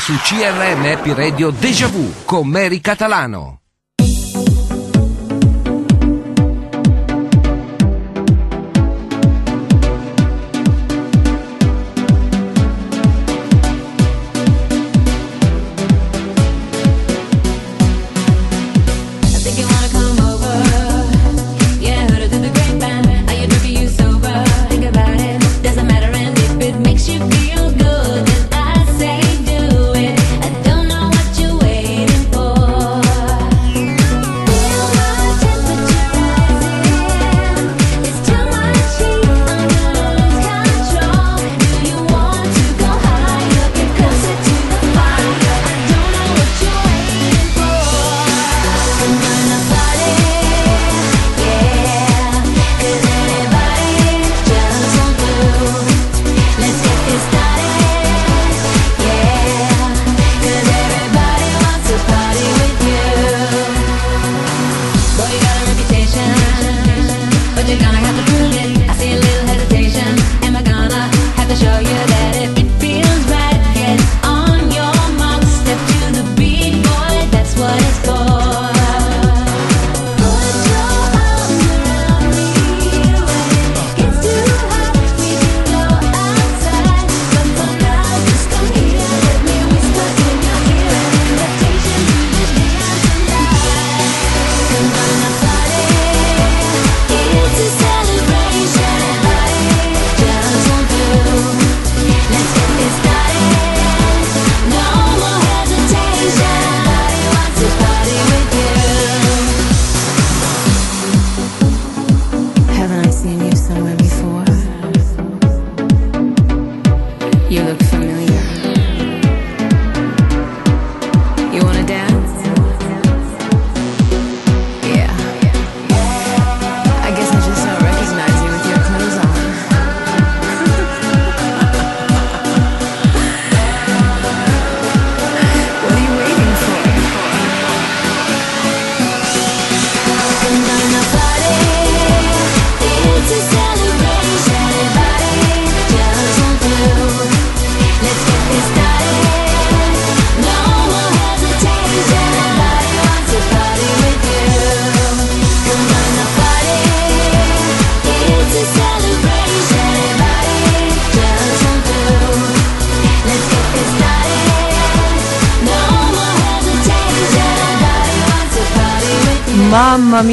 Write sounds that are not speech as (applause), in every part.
su CRM Happy Radio Deja Vu con Mary Catalano.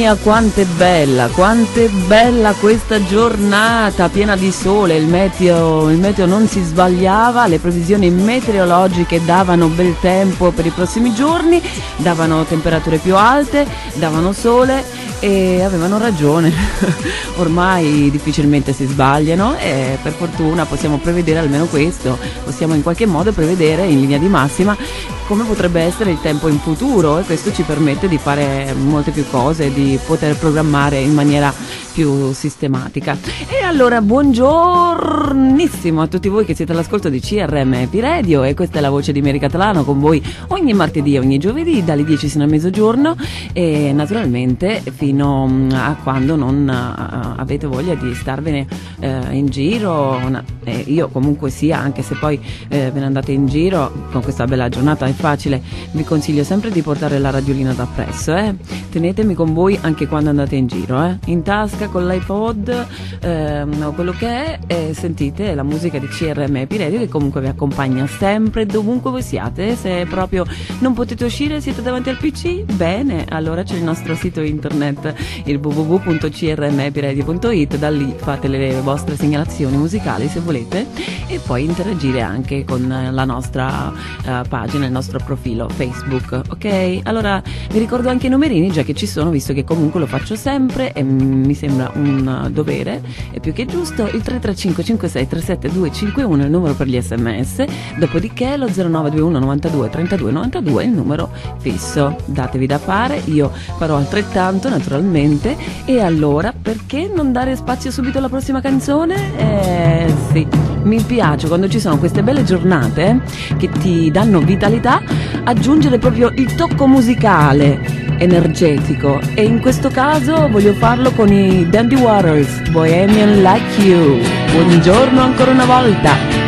Mia, quanto è bella, quanto è bella questa giornata piena di sole, il meteo, il meteo non si sbagliava, le previsioni meteorologiche davano bel tempo per i prossimi giorni, davano temperature più alte, davano sole e avevano ragione. (laughs) Ormai difficilmente si sbagliano e per fortuna possiamo prevedere almeno questo, possiamo in qualche modo prevedere in linea di massima come potrebbe essere il tempo in futuro e questo ci permette di fare molte più cose, di poter programmare in maniera più sistematica. E allora buongiornissimo a tutti voi che siete all'ascolto di CRM Happy e questa è la voce di Mary Catalano con voi ogni martedì e ogni giovedì dalle 10 sino a mezzogiorno e naturalmente fino mm, a quando non avete voglia di starvene uh, in giro, eh, io comunque sia, anche se poi eh, ve ne andate in giro con questa bella giornata facile, vi consiglio sempre di portare la radiolina da presso, eh? tenetemi con voi anche quando andate in giro, eh? in tasca con l'iPod ehm, o quello che è e sentite la musica di CRM Epiredio che comunque vi accompagna sempre dovunque voi siate, se proprio non potete uscire siete davanti al PC, bene, allora c'è il nostro sito internet il www.crmepiredio.it, da lì fate le vostre segnalazioni musicali se volete e poi interagire anche con la nostra uh, pagina, il nostro profilo Facebook, ok? Allora vi ricordo anche i numerini già che ci sono, visto che comunque lo faccio sempre e mi sembra un dovere, è più che giusto, il 335 56 37 251 è il numero per gli sms, dopodiché lo 0921 92 32 92 è il numero fisso. Datevi da fare, io farò altrettanto naturalmente e allora perché non dare spazio subito alla prossima canzone? Eh sì, mi piace quando ci sono queste belle giornate che ti danno vitalità aggiungere proprio il tocco musicale energetico e in questo caso voglio farlo con i Dandy Waters Bohemian Like You. Buongiorno ancora una volta.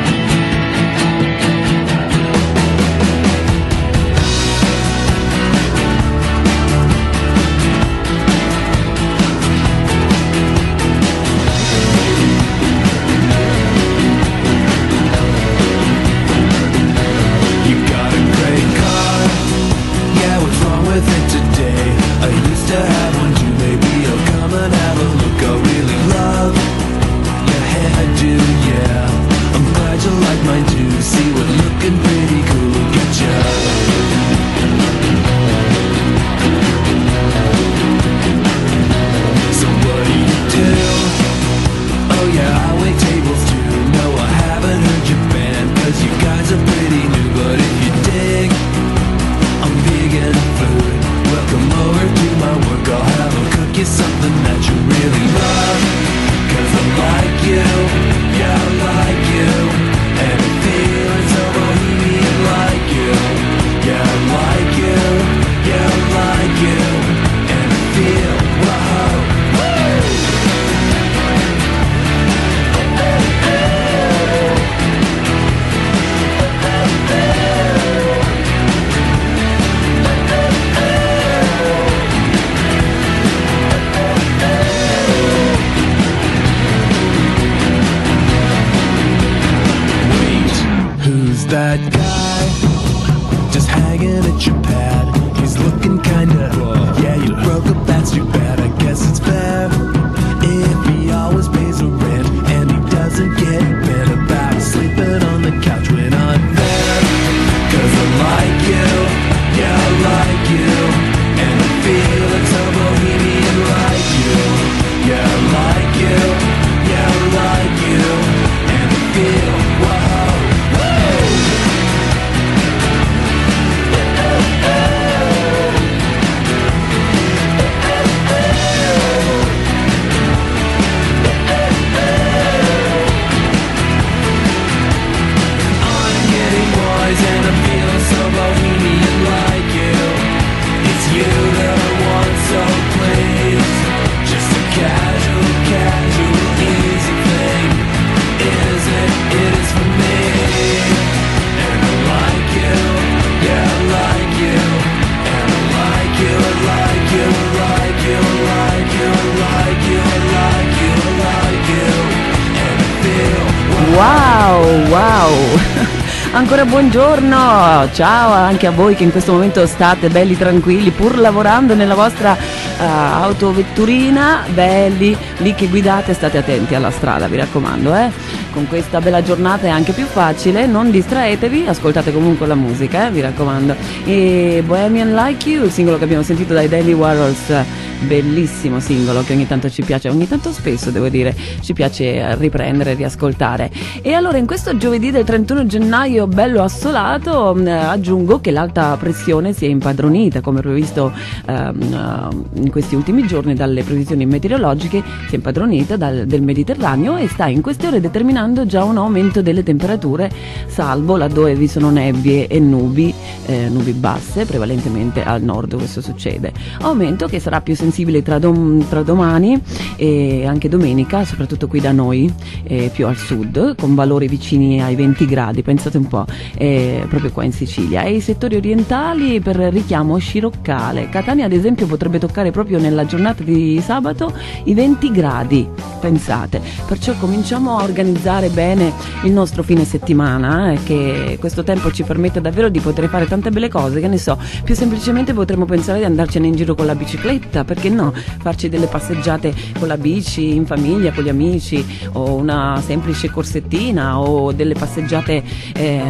Buongiorno, ciao anche a voi che in questo momento state belli tranquilli pur lavorando nella vostra uh, autovetturina, belli lì che guidate, state attenti alla strada, vi raccomando, eh. Con questa bella giornata è anche più facile, non distraetevi, ascoltate comunque la musica, eh, vi raccomando. E Bohemian Like You, il singolo che abbiamo sentito dai Daily Warhols bellissimo singolo che ogni tanto ci piace, ogni tanto spesso devo dire, ci piace riprendere, riascoltare. E allora in questo giovedì del 31 gennaio bello assolato eh, aggiungo che l'alta pressione si è impadronita come previsto ehm, in questi ultimi giorni dalle previsioni meteorologiche, si è impadronita dal, del Mediterraneo e sta in queste ore determinando già un aumento delle temperature, salvo laddove vi sono nebbie e nubi, eh, nubi basse, prevalentemente al nord questo succede. Aumento che sarà più sensibile tra, dom- tra domani e anche domenica, soprattutto qui da noi, eh, più al sud, con valori vicini ai 20 gradi, pensate un po', eh, proprio qua in Sicilia. E i settori orientali per richiamo sciroccale. Catania ad esempio potrebbe toccare proprio nella giornata di sabato i 20 gradi, pensate. Perciò cominciamo a organizzare bene il nostro fine settimana, eh, che questo tempo ci permette davvero di poter fare tante belle cose, che ne so, più semplicemente potremmo pensare di andarcene in giro con la bicicletta, perché no, farci delle passeggiate con la bici in famiglia, con gli amici, o una semplice corsettina, o delle passeggiate eh,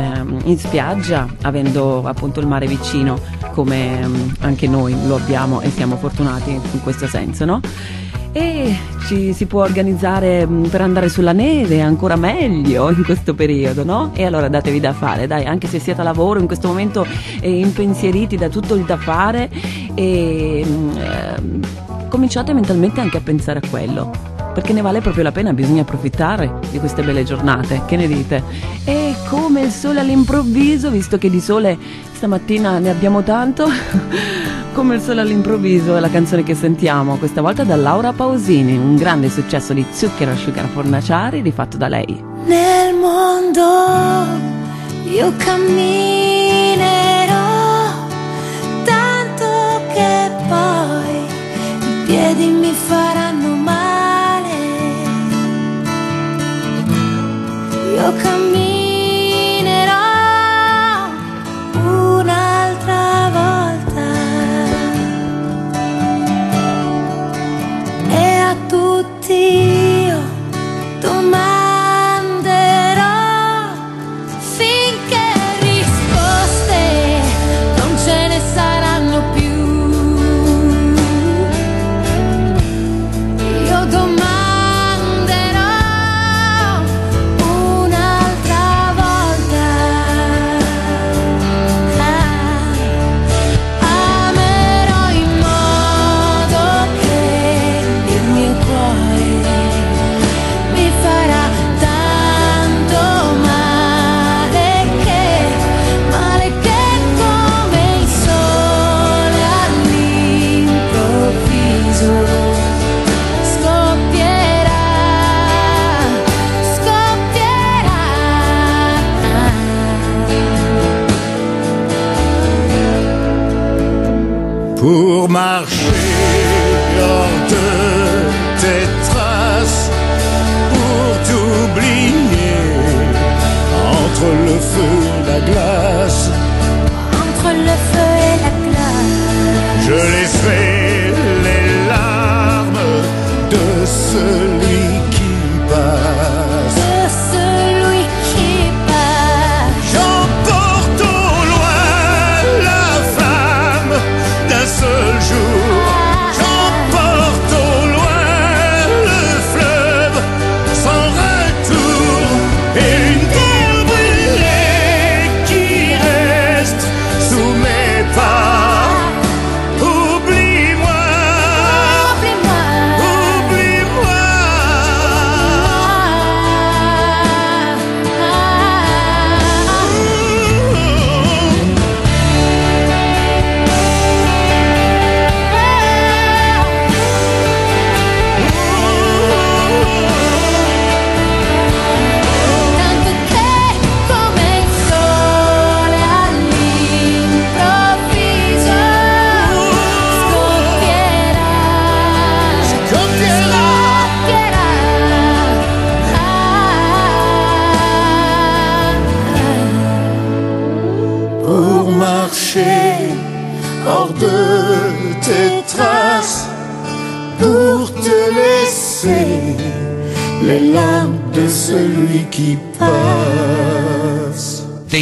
in spiaggia, avendo appunto il mare vicino, come um, anche noi lo abbiamo e siamo fortunati in questo senso, no? E ci si può organizzare mm, per andare sulla neve ancora meglio in questo periodo, no? E allora datevi da fare, dai, anche se siete a lavoro in questo momento eh, impensieriti da tutto il da fare e eh, cominciate mentalmente anche a pensare a quello. Perché ne vale proprio la pena, bisogna approfittare di queste belle giornate, che ne dite? E come il sole all'improvviso, visto che di sole stamattina ne abbiamo tanto, (laughs) come il sole all'improvviso è la canzone che sentiamo, questa volta da Laura Pausini, un grande successo di Zucchero Asciugare Fornaciari rifatto da lei. Nel mondo io camminerò tanto che poi i piedi mi faranno male. Io camminerò glace.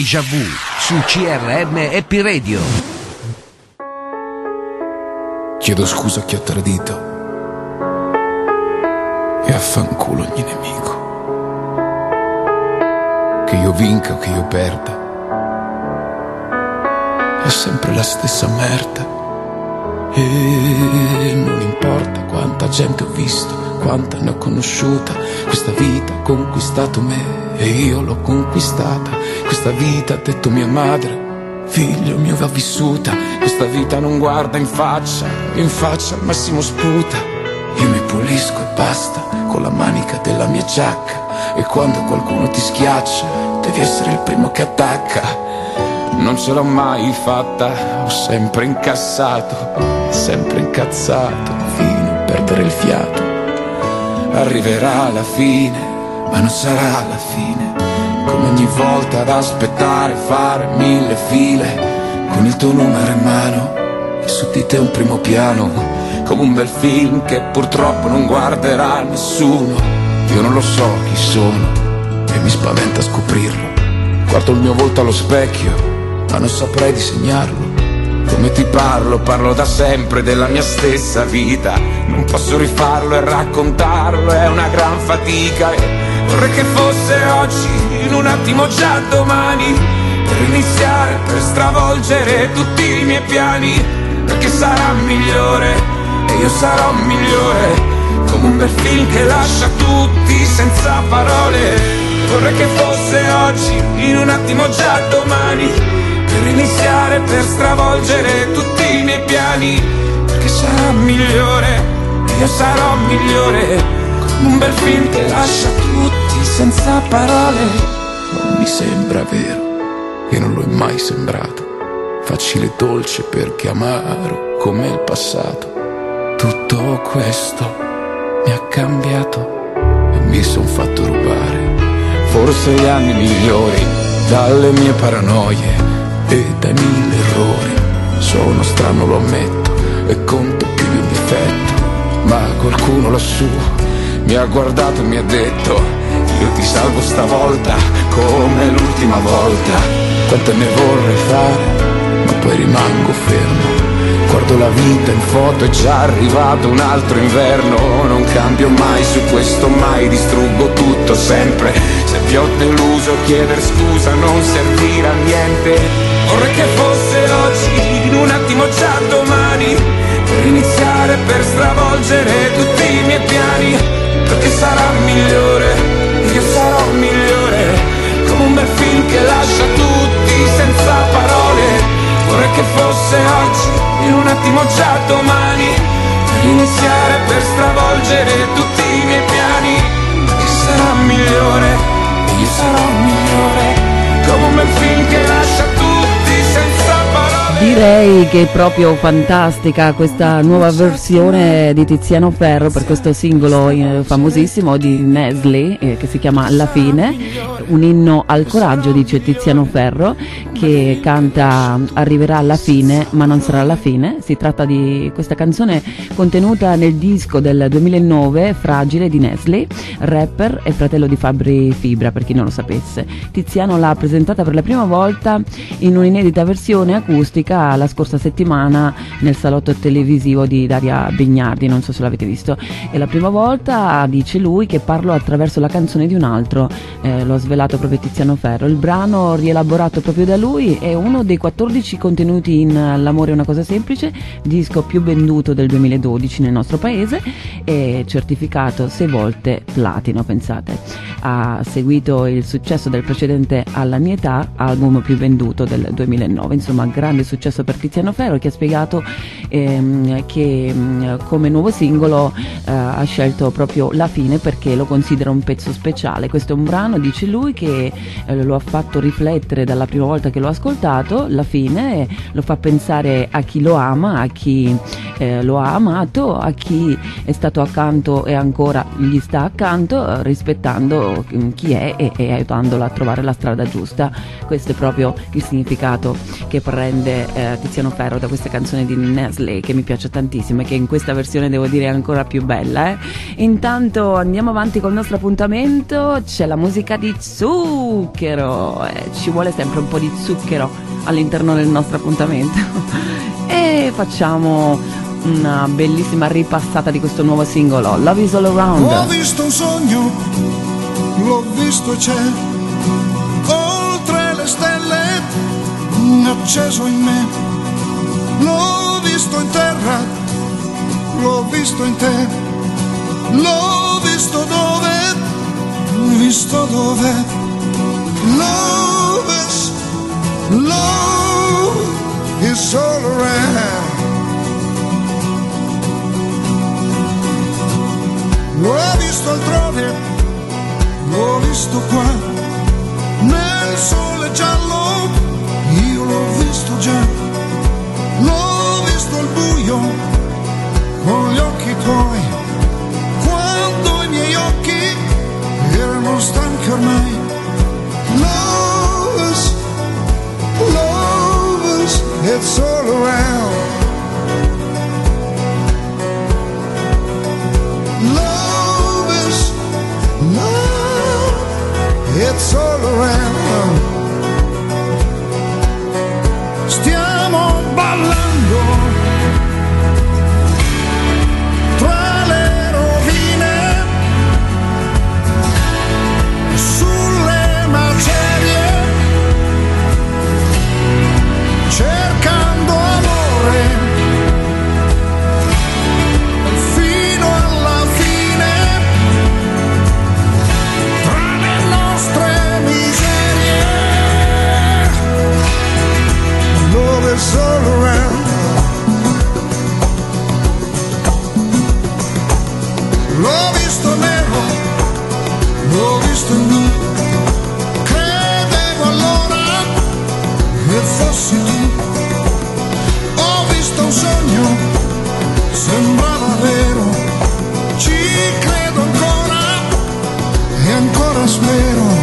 Déjà vu su CRM Happy Radio. Chiedo scusa a chi ha tradito e affanculo ogni nemico. Che io vinca o che io perda, è sempre la stessa merda. E non importa quanta gente ho visto, quanta ne ho conosciuta, questa vita ha conquistato me e io l'ho conquistata. Questa vita ha detto mia madre, figlio mio va vissuta, questa vita non guarda in faccia, in faccia al massimo sputa. Io mi pulisco e basta con la manica della mia giacca e quando qualcuno ti schiaccia devi essere il primo che attacca. Non ce l'ho mai fatta, ho sempre incassato, sempre incazzato, fino a perdere il fiato. Arriverà la fine, ma non sarà la fine. Come ogni volta ad aspettare, fare mille file, con il tuo numero in mano e su di te un primo piano, come un bel film che purtroppo non guarderà nessuno. Io non lo so chi sono e mi spaventa scoprirlo. Guardo il mio volto allo specchio ma non saprei disegnarlo. Come ti parlo, parlo da sempre della mia stessa vita. Non posso rifarlo e raccontarlo, è una gran fatica. E vorrei che fosse oggi, in un attimo già domani, per iniziare, per stravolgere tutti i miei piani. Perché sarà migliore e io sarò migliore. Come un bel film che lascia tutti senza parole. Vorrei che fosse oggi, in un attimo già domani per iniziare, per stravolgere tutti i miei piani, perché sarà migliore, io sarò migliore, come un bel film che lascia tutti senza parole. Non mi sembra vero, e non lo è mai sembrato, facile e dolce perché amaro come il passato. Tutto questo mi ha cambiato e mi son fatto rubare, forse gli anni migliori dalle mie paranoie e dai mille errori. Sono strano, lo ammetto, e conto più di un difetto. Ma qualcuno lassù mi ha guardato e mi ha detto, io ti salvo stavolta come l'ultima volta. Quante ne vorrei fare, ma poi rimango fermo. Guardo la vita in foto, è già arrivato un altro inverno. Non cambio mai su questo, mai distruggo tutto sempre. Se vi ho deluso, chieder scusa non servirà a niente. Vorrei che fosse oggi, in un attimo già domani, per iniziare, per stravolgere tutti i miei piani, perché sarà migliore, io sarò migliore, come un bel film che lascia tutti senza parole. Vorrei che fosse oggi, in un attimo già domani, per iniziare, per stravolgere tutti i miei piani, perché sarà migliore, io sarò migliore, come un bel film che lascia tutti Direi che è proprio fantastica questa nuova versione di Tiziano Ferro per questo singolo eh, famosissimo di Nestle eh, che si chiama La fine, un inno al coraggio dice Tiziano Ferro che canta Arriverà alla fine ma non sarà la fine, si tratta di questa canzone contenuta nel disco del 2009 Fragile di Nestle, rapper e fratello di Fabri Fibra per chi non lo sapesse. Tiziano l'ha presentata per la prima volta in un'inedita versione acustica pubblica la scorsa settimana nel salotto televisivo di Daria Bignardi, non so se l'avete visto. È la prima volta, dice lui, che parlo attraverso la canzone di un altro, eh, lo ha svelato proprio Tiziano Ferro. Il brano rielaborato proprio da lui è uno dei 14 contenuti in L'amore è una cosa semplice, disco più venduto del 2012 nel nostro paese e certificato sei volte platino, pensate. Ha seguito il successo del precedente Alla mia età, album più venduto del 2009, insomma grande successo successo per Tiziano Ferro che ha spiegato ehm, che mm, come nuovo singolo eh, ha scelto proprio La fine perché lo considera un pezzo speciale. Questo è un brano, dice lui, che eh, lo ha fatto riflettere dalla prima volta che l'ho ascoltato, La fine, lo fa pensare a chi lo ama, a chi eh, lo ha amato, a chi è stato accanto e ancora gli sta accanto, eh, rispettando mm, chi è e, e aiutandolo a trovare la strada giusta. Questo è proprio il significato che prende eh, Tiziano Ferro da questa canzone di Nestle che mi piace tantissimo e che in questa versione devo dire è ancora più bella. Eh. Intanto andiamo avanti col nostro appuntamento, c'è la musica di zucchero, eh, ci vuole sempre un po' di zucchero all'interno del nostro appuntamento (laughs) e facciamo una bellissima ripassata di questo nuovo singolo, Love is All Around. Ho visto un sogno, l'ho visto e c'è, oltre le stelle, acceso in me, l'ho visto in terra, l'ho visto in te, l'ho visto dove, visto dove, love is, love is all around. L'ho visto altrove, l'ho visto qua, nel sole giallo, visto già, l'ho visto al buio, con gli occhi tuoi, quando i miei occhi erano stanchi ormai. Love is, love is, it's all around. Tu ho visto un sogno sembrava vero, ci credo ancora e ancora spero.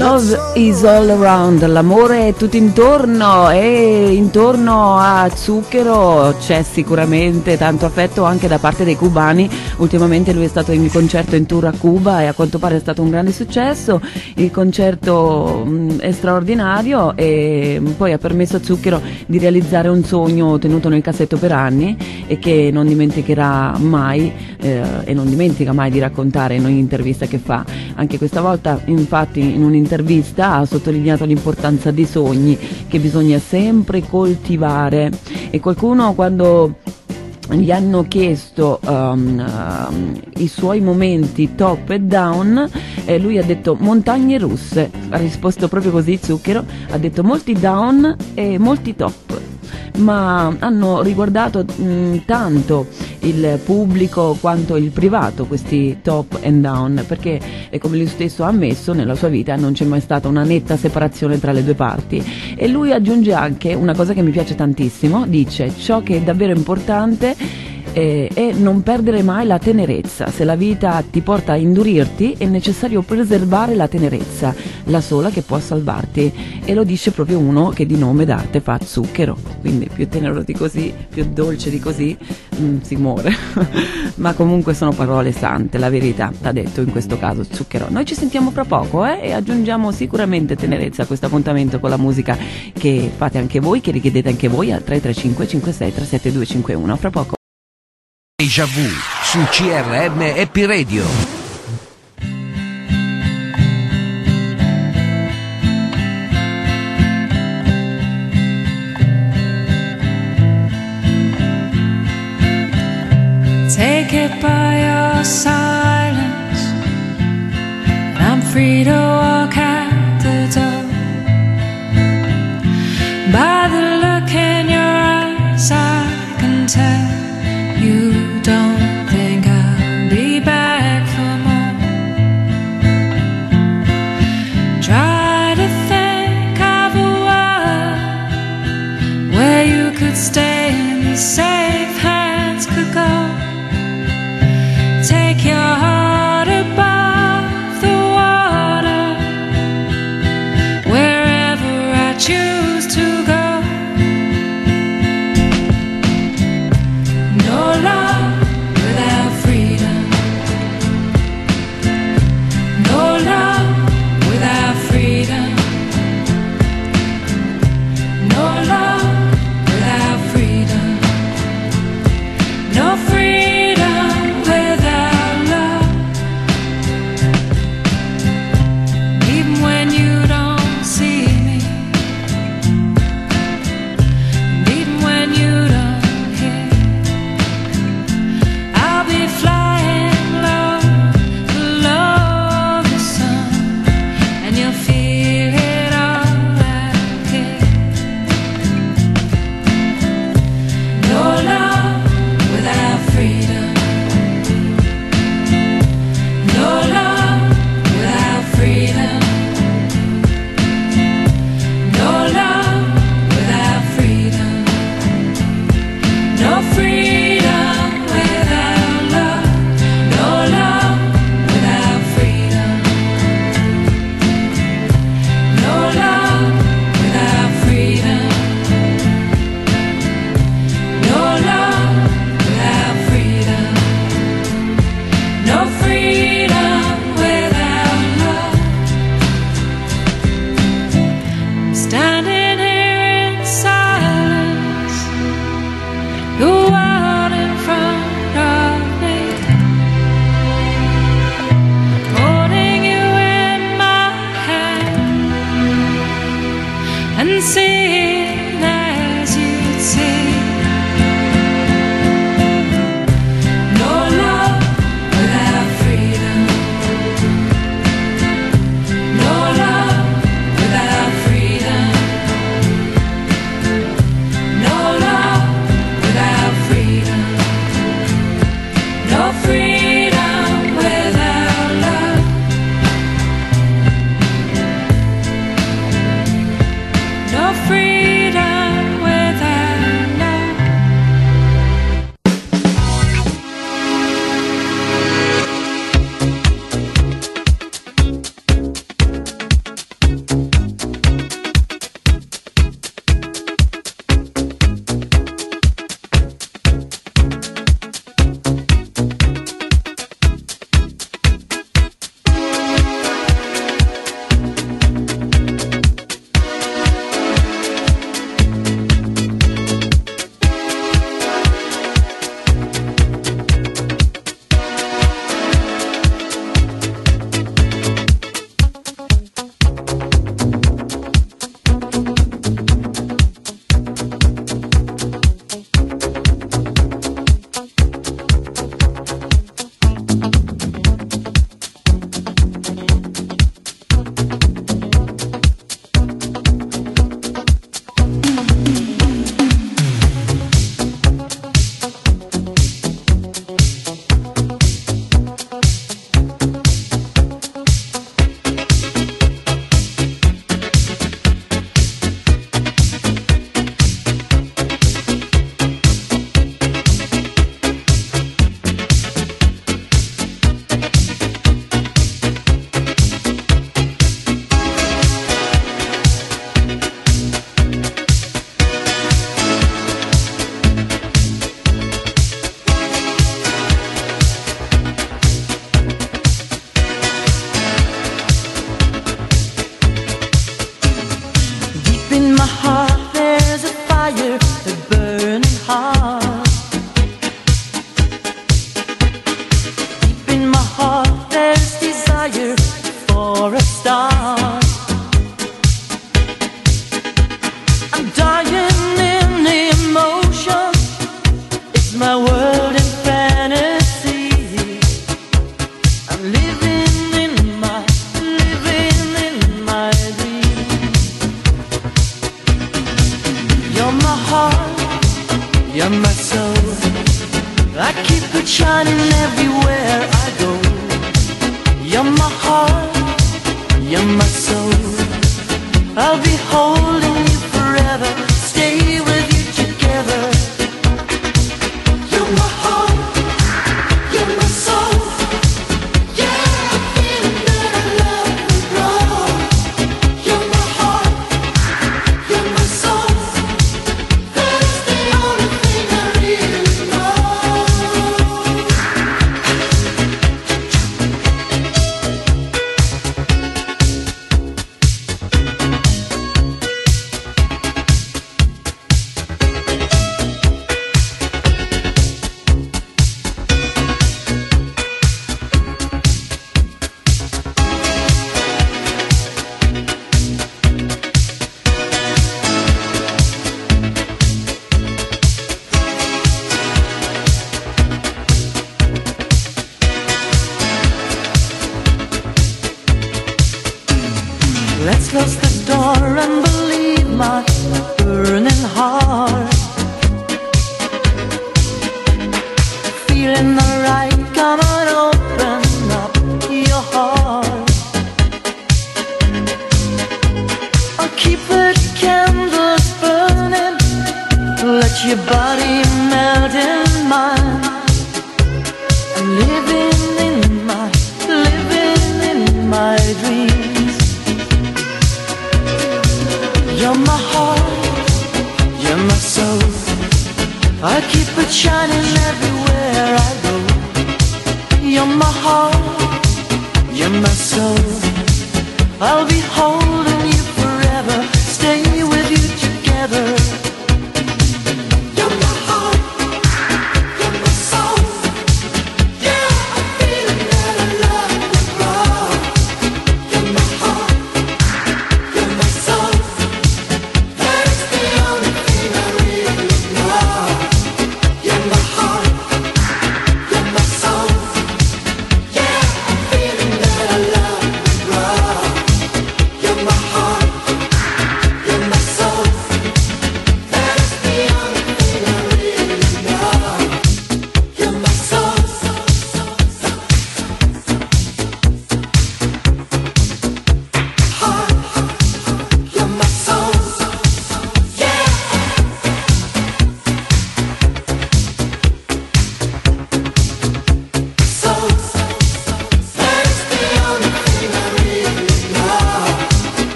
Love is all around, l'amore è tutto intorno e intorno a Zucchero c'è sicuramente tanto affetto anche da parte dei cubani. Ultimamente lui è stato in concerto in tour a Cuba e a quanto pare è stato un grande successo. Il concerto è straordinario e poi ha permesso a Zucchero di realizzare un sogno tenuto nel cassetto per anni e che non dimenticherà mai eh, e non dimentica mai di raccontare in ogni intervista che fa. Anche questa volta, infatti, in un'intervista ha sottolineato l'importanza dei sogni che bisogna sempre coltivare. E qualcuno quando gli hanno chiesto um, um, i suoi momenti top e down e lui ha detto montagne russe, ha risposto proprio così Zucchero, ha detto molti down e molti top ma hanno riguardato mh, tanto il pubblico quanto il privato questi top and down perché eh, come lui stesso ha ammesso nella sua vita non c'è mai stata una netta separazione tra le due parti. E lui aggiunge anche una cosa che mi piace tantissimo dice ciò che è davvero importante e non perdere mai la tenerezza. Se la vita ti porta a indurirti è necessario preservare la tenerezza, la sola che può salvarti. E lo dice proprio uno che di nome d'arte fa zucchero, quindi più tenero di così, più dolce di così, mm, si muore. (laughs) Ma comunque sono parole sante, la verità, ha detto in questo caso zucchero. Noi ci sentiamo fra poco eh, e aggiungiamo sicuramente tenerezza a questo appuntamento con la musica che fate anche voi, che richiedete anche voi al 335 56 37251. Fra poco. Deja Vu su CRM Happy Radio. Take it by your silence. I'm free to walk out the door. By the look in your eyes, I can tell say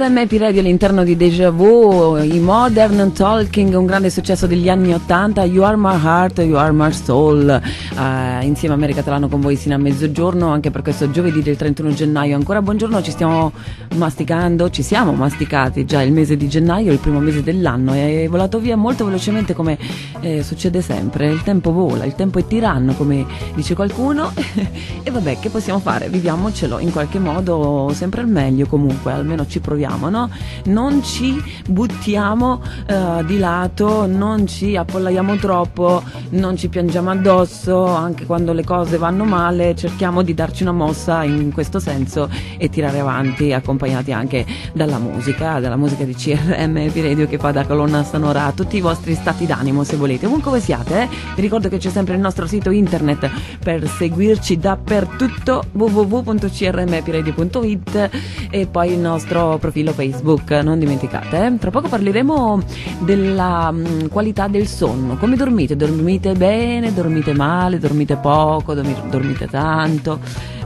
CRMP Radio all'interno di Deja Vu, i Modern Talking, un grande successo degli anni 80, You Are My Heart, You Are My Soul, eh, insieme a America Catalano con voi sino a mezzogiorno, anche per questo giovedì del 31 gennaio. Ancora buongiorno, ci stiamo masticando, ci siamo masticati già il mese di gennaio, il primo mese dell'anno, è volato via molto velocemente come eh, succede sempre, il tempo vola, il tempo è tiranno come dice qualcuno. (laughs) E vabbè che possiamo fare, viviamocelo in qualche modo sempre al meglio comunque, almeno ci proviamo, no? Non ci buttiamo eh, di lato, non ci appollaiamo troppo, non ci piangiamo addosso, anche quando le cose vanno male, cerchiamo di darci una mossa in questo senso e tirare avanti, accompagnati anche dalla musica, dalla musica di CRM Radio che fa da colonna sonora a tutti i vostri stati d'animo se volete. Ovunque siate, eh? vi ricordo che c'è sempre il nostro sito internet per seguirci dappertutto www.crmpiradio.it e poi il nostro profilo Facebook, non dimenticate. eh. Tra poco parleremo della mm, qualità del sonno. Come dormite? Dormite bene? Dormite male? Dormite poco? dormi- Dormite tanto?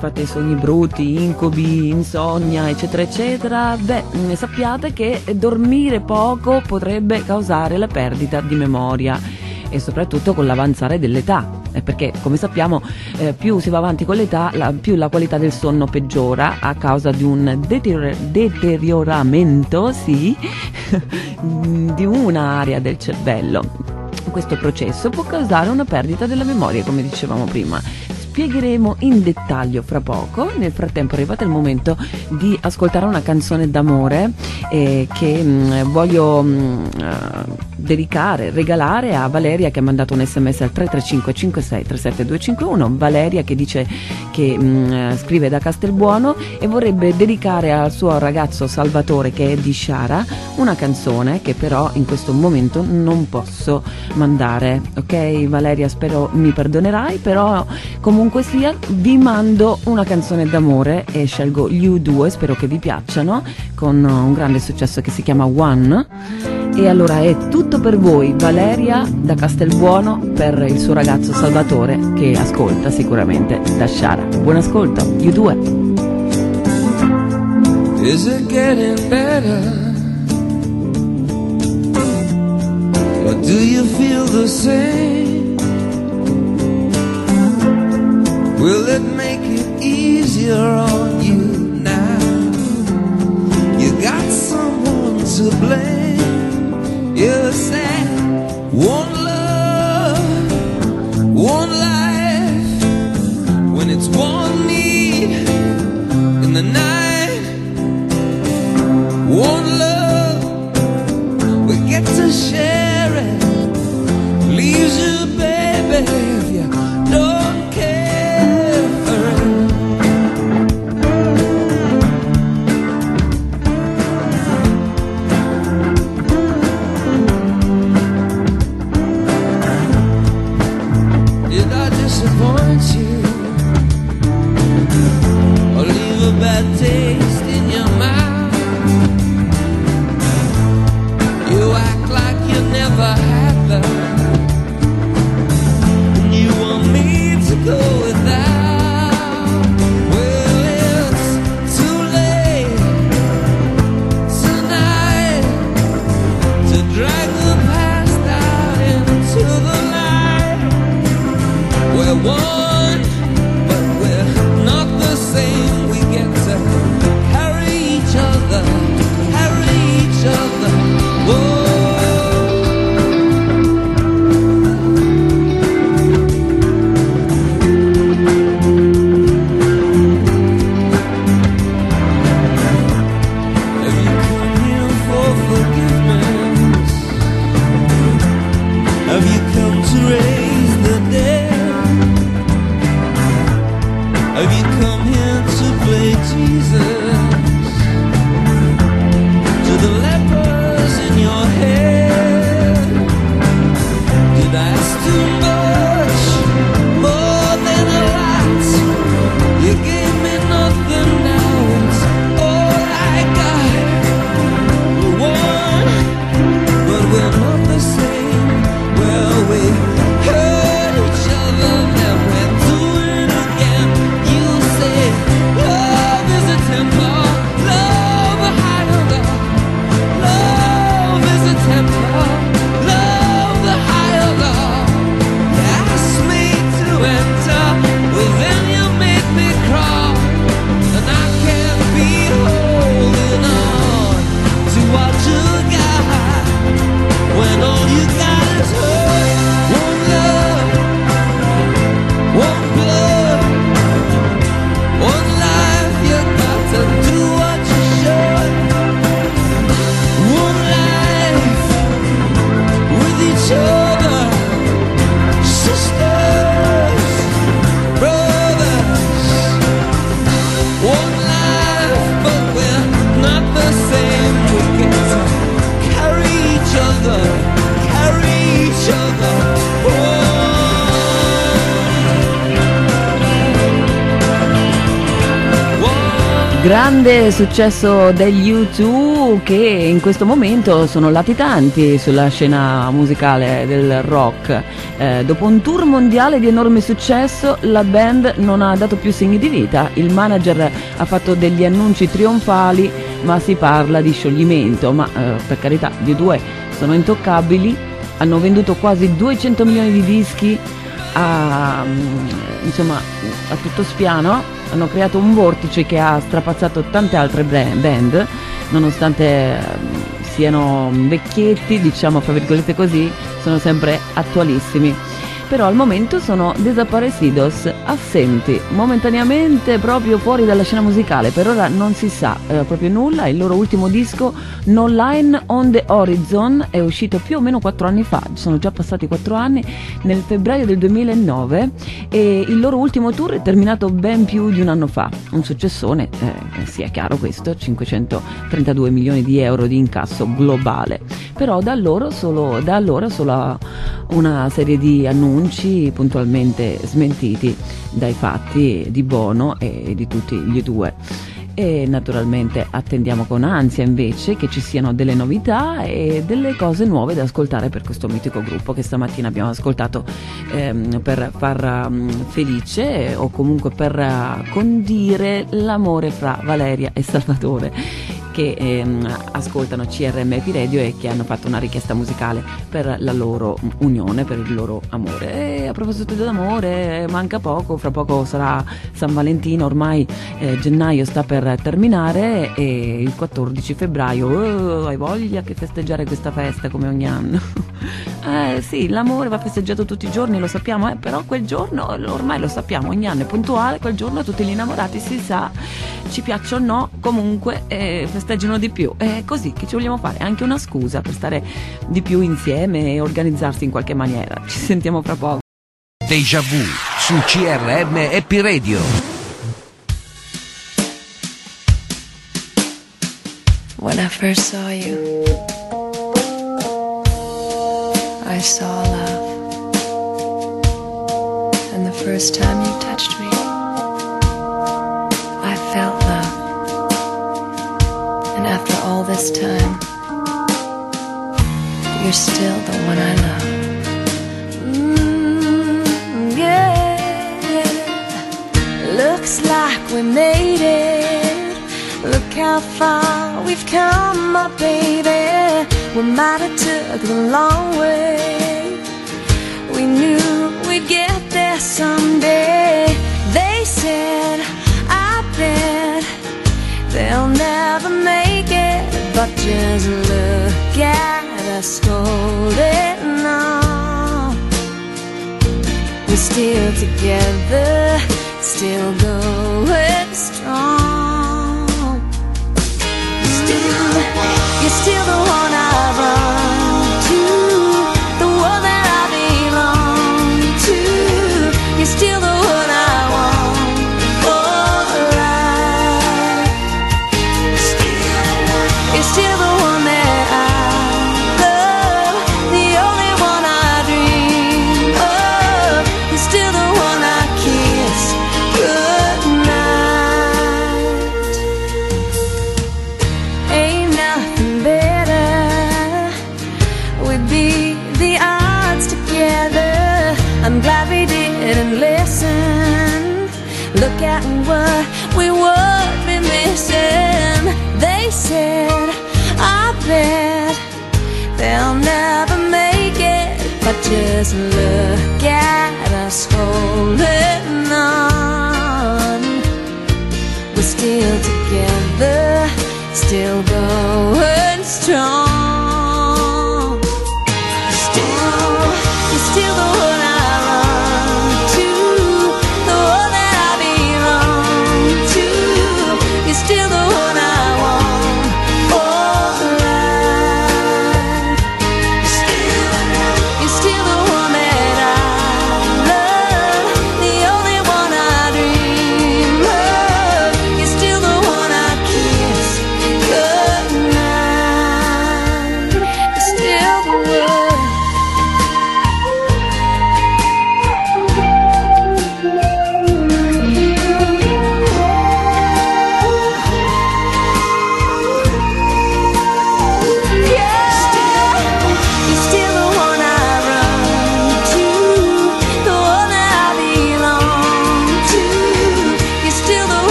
fate sogni brutti, incubi, insonnia, eccetera, eccetera, beh, mm, sappiate che dormire poco potrebbe causare la perdita di memoria e soprattutto con l'avanzare dell'età. Eh, perché come sappiamo eh, più si va avanti con l'età la- più la qualità del sonno peggiora a causa di un deterior- deterioramento sì, (laughs) di un'area del cervello questo processo può causare una perdita della memoria, come dicevamo prima. Spiegheremo in dettaglio fra poco. Nel frattempo è arrivato il momento di ascoltare una canzone d'amore eh, che mh, voglio mh, eh, dedicare, regalare a Valeria che ha mandato un sms al 335 56 37251. Valeria che dice che mh, eh, scrive da Castelbuono e vorrebbe dedicare al suo ragazzo Salvatore che è di Sciara una canzone che però in questo momento non posso mandare. Ok Valeria, spero mi perdonerai, però comunque sia vi mando una canzone d'amore e scelgo gli U2, spero che vi piacciono, con un grande successo che si chiama One. E allora è tutto per voi, Valeria da Castelbuono per il suo ragazzo Salvatore che ascolta sicuramente da Sciara. Buon ascolto, U2. Is it getting better? Or do you feel the same? Will it make it easier on You said one love, one life. When it's one need in the night, one love, we get to share Grande successo degli U2 più che in questo momento sono latitanti sulla scena musicale del rock. Eh, dopo un tour mondiale di enorme successo, la band non ha dato più segni di vita. Il manager ha fatto degli annunci trionfali, ma si parla di scioglimento. Ma eh, per carità, gli due sono intoccabili, hanno venduto quasi 200 milioni di dischi a, mm, insomma, a tutto spiano, hanno creato un vortice che ha strapazzato tante altre band, nonostante mm, siano vecchietti, diciamo fra virgolette così, sono sempre attualissimi. Però al momento sono desaparecidos, assenti, momentaneamente proprio fuori dalla scena musicale. Per ora non si sa eh, proprio nulla. Il loro ultimo disco, No Line on the Horizon, è uscito più o meno quattro anni fa. Sono già passati quattro anni, nel febbraio del 2009. E il loro ultimo tour è terminato ben più di un anno fa. Un successone, eh, sia chiaro questo, 532 milioni di euro di incasso globale. Però da, loro solo, da allora solo una serie di annunci puntualmente smentiti dai fatti di Bono e di tutti gli due. E naturalmente attendiamo con ansia invece che ci siano delle novità e delle cose nuove da ascoltare per questo mitico gruppo che stamattina abbiamo ascoltato ehm, per far um, felice o comunque per uh, condire l'amore fra Valeria e Salvatore che ehm, ascoltano CRMP Radio e che hanno fatto una richiesta musicale per la loro unione, per il loro amore. E a proposito dell'amore, manca poco, fra poco sarà San Valentino, ormai eh, gennaio sta per terminare e il 14 febbraio oh, hai voglia che festeggiare questa festa come ogni anno. (laughs) eh sì, l'amore va festeggiato tutti i giorni, lo sappiamo, eh, però quel giorno, ormai lo sappiamo, ogni anno è puntuale, quel giorno tutti gli innamorati si sa, ci piaccia o no, comunque eh, festeggiano di più. È così che ci vogliamo fare, anche una scusa per stare di più insieme e organizzarsi in qualche maniera. Ci sentiamo fra poco. Deja vu su CRM Happy Radio. When I first saw you, I saw love. And the first time you touched me, all this time, you're still the one I love. Mm, yeah. Looks like we made it. Look how far we've come, my baby. We might have took the long way. We knew we'd get there someday. They said, I bet they'll never make. But just look at us holding on. We're still together, still going strong. Still, you're still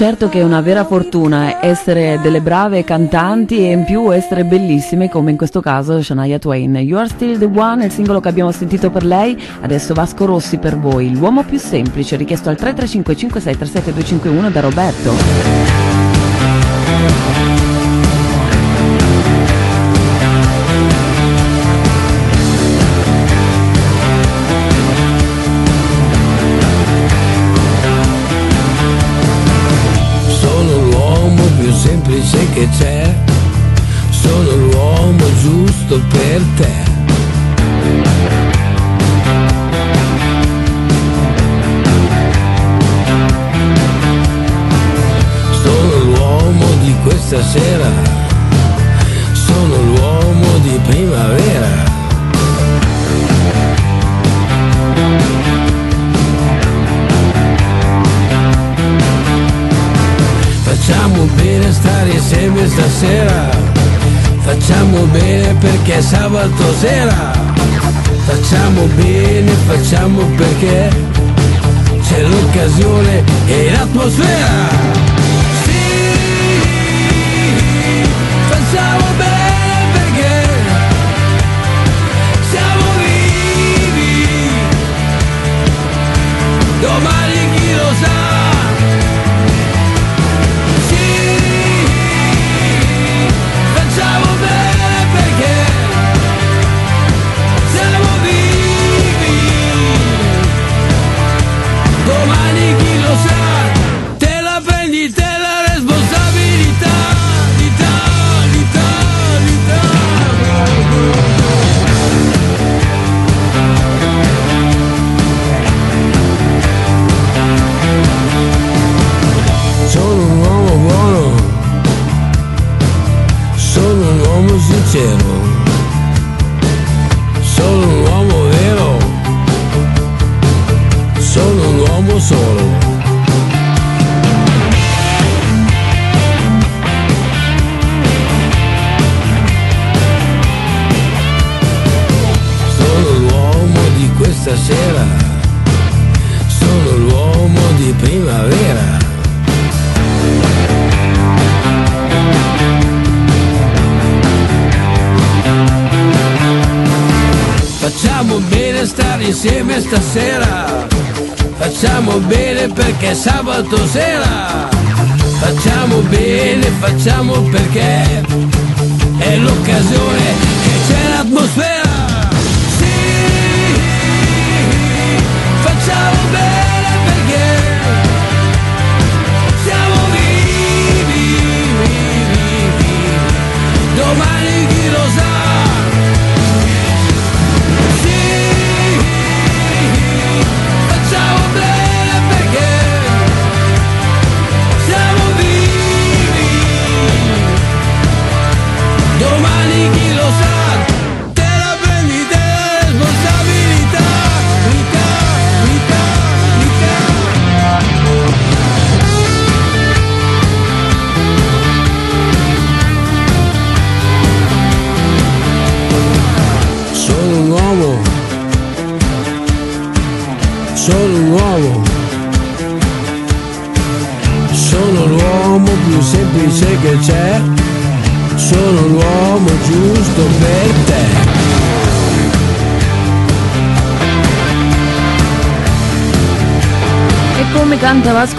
Certo che è una vera fortuna essere delle brave cantanti e in più essere bellissime come in questo caso Shania Twain. You are still the one, il singolo che abbiamo sentito per lei, adesso Vasco Rossi per voi, l'uomo più semplice, richiesto al 335 5637 251 da Roberto.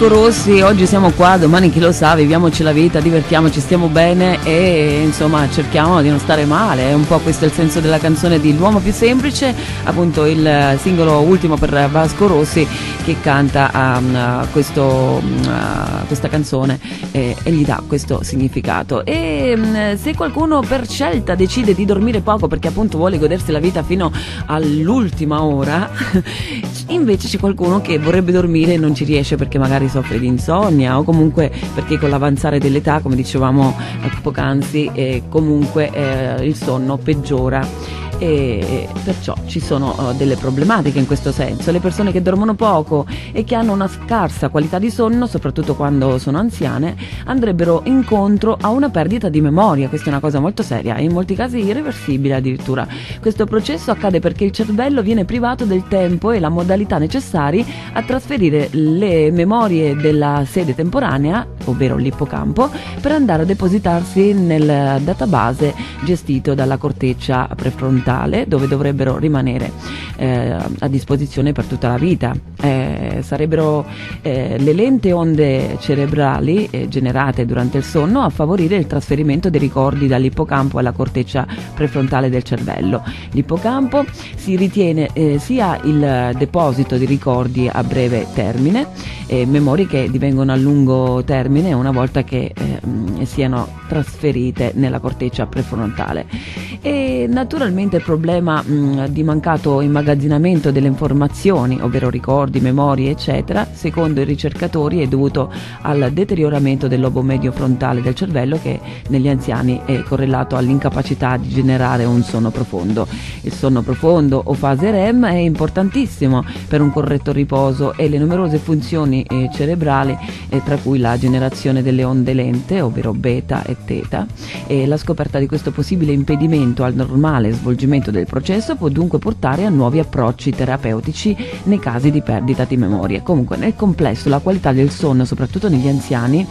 Vasco Rossi, oggi siamo qua, domani chi lo sa, viviamoci la vita, divertiamoci, stiamo bene e insomma cerchiamo di non stare male. È un po' questo il senso della canzone di L'uomo più semplice, appunto il singolo ultimo per Vasco Rossi che canta um, questo, uh, questa canzone eh, e gli dà questo significato. E um, se qualcuno per scelta decide di dormire poco perché appunto vuole godersi la vita fino all'ultima ora, (laughs) invece c'è qualcuno che vorrebbe dormire e non ci riesce perché magari soffre di insonnia o comunque perché con l'avanzare dell'età, come dicevamo poc'anzi, eh, comunque eh, il sonno peggiora. E perciò ci sono eh, delle problematiche in questo senso. Le persone che dormono poco e che hanno una scarsa qualità di sonno, soprattutto quando sono anziane, andrebbero incontro a una perdita di memoria. Questa è una cosa molto seria e in molti casi irreversibile addirittura. Questo processo accade perché il cervello viene privato del tempo e la modalità necessari a trasferire le memorie della sede temporanea, ovvero l'ippocampo, per andare a depositarsi nel database gestito dalla corteccia prefrontale, dove dovrebbero rimanere eh, a disposizione per tutta la vita. Eh, sarebbero eh, le lente onde cerebrali eh, generate durante il sonno a favorire il trasferimento dei ricordi dall'ippocampo alla corteccia prefrontale del cervello. L'ippocampo si ritiene eh, sia il deposito di ricordi a breve termine, eh, memorie che divengono a lungo termine una volta che eh, mh, siano trasferite nella corteccia prefrontale. E naturalmente il problema mh, di mancato immagazzinamento delle informazioni, ovvero ricordi, memorie, eccetera, secondo i ricercatori è dovuto al deterioramento del lobo medio frontale del cervello che negli anziani è correlato all'incapacità di generare un sonno profondo. Il sonno profondo o fase REM è importantissimo per un corretto riposo e le numerose funzioni eh, cerebrali, eh, tra cui la generazione delle onde lente, ovvero beta e teta, e la scoperta di questo possibile impedimento al normale svolgimento del processo può dunque portare a nuovi approcci terapeutici nei casi di perdita di memoria. Comunque nel complesso la qualità del sonno, soprattutto negli anziani,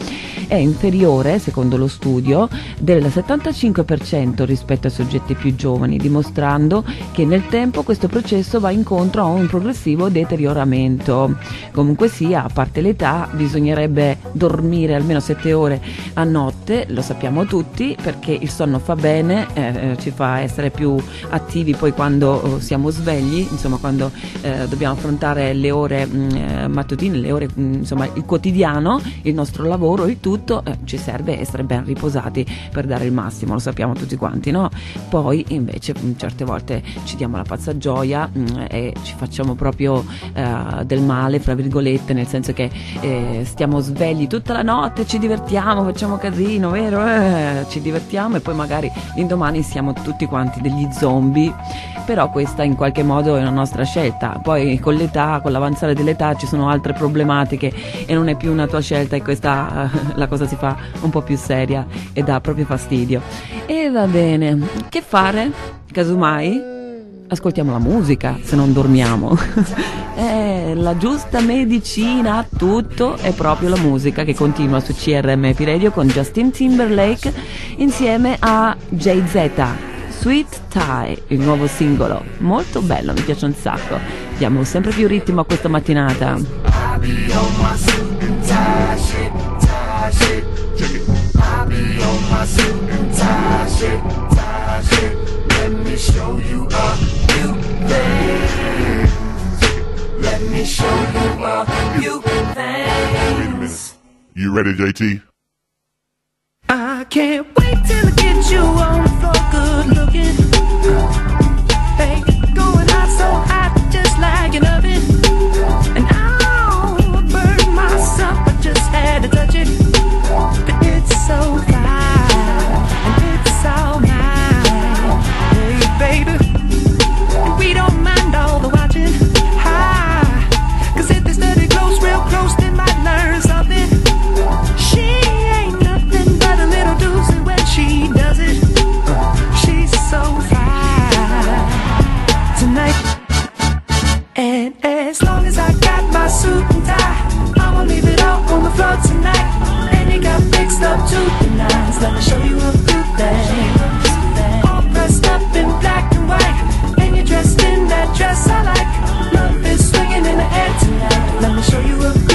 è inferiore, secondo lo studio, del 75% rispetto ai soggetti più giovani, dimostrando che nel tempo questo processo va incontro a un progressivo deterioramento. Comunque sia, a parte l'età, bisognerebbe dormire almeno 7 ore a notte, lo sappiamo tutti, perché il sonno fa bene, eh, ci fa essere più attivi poi quando eh, siamo svegli, insomma quando eh, dobbiamo affrontare le ore mh, eh, mattutine, le ore, mh, insomma il quotidiano, il nostro lavoro, il tutto, eh, ci serve essere ben riposati per dare il massimo, lo sappiamo tutti quanti, no? Poi invece mh, certe volte ci diamo la pazza gioia e ci facciamo proprio eh, del male, fra virgolette, nel senso che eh, stiamo svegli tutta la notte, ci divertiamo, facciamo casino, vero? Eh, ci divertiamo e poi magari l'indomani siamo tutti quanti degli zombie, però questa in qualche modo è una nostra scelta. Poi con l'età, con l'avanzare dell'età ci sono altre problematiche e non è più una tua scelta e questa eh, la cosa si fa un po' più seria e dà proprio fastidio. E va bene, che fare? Casomai? Ascoltiamo la musica se non dormiamo. (laughs) eh, la giusta medicina a tutto è proprio la musica che continua su CRM Radio con Justin Timberlake insieme a JZ. Sweet Tie, il nuovo singolo. Molto bello, mi piace un sacco. Diamo sempre più ritmo a questa mattinata. You ready, JT? I can't wait till I get you on the floor, good looking. Hey, as long as I got my suit and tie, I'ma leave it all on the floor tonight. And you got fixed up to the nines. Let me show you a few things. All dressed up in black and white, and you're dressed in that dress I like. Love is swinging in the air tonight. Let me show you a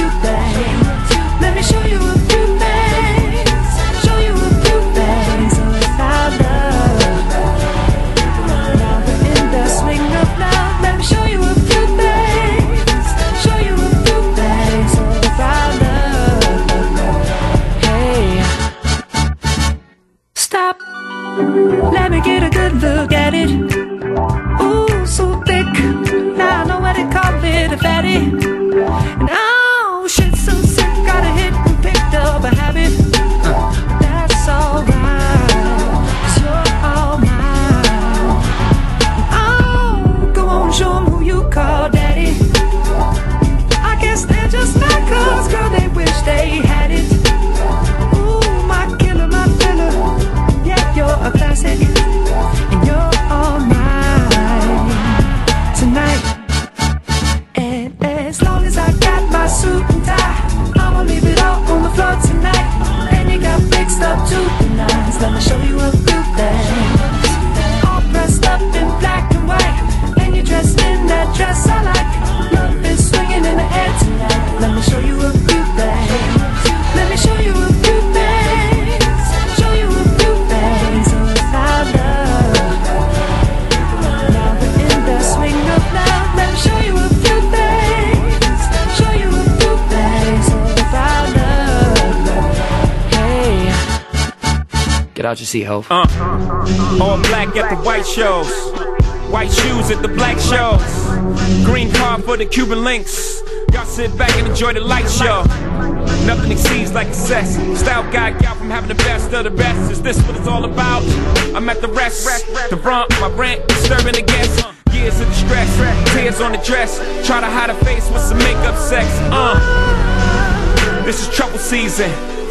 Get out your seat, ho. Uh, all black at the white shows. White shoes at the black shows. Green car for the Cuban links. Y'all sit back and enjoy the light show. Nothing exceeds like excess. Style guy, gal from having the best of the best. Is this what it's all about? I'm at the rest. The front, my rent, disturbing the guests. Years of distress, tears on the dress. Try to hide a face with some makeup sex. Uh. This is trouble season.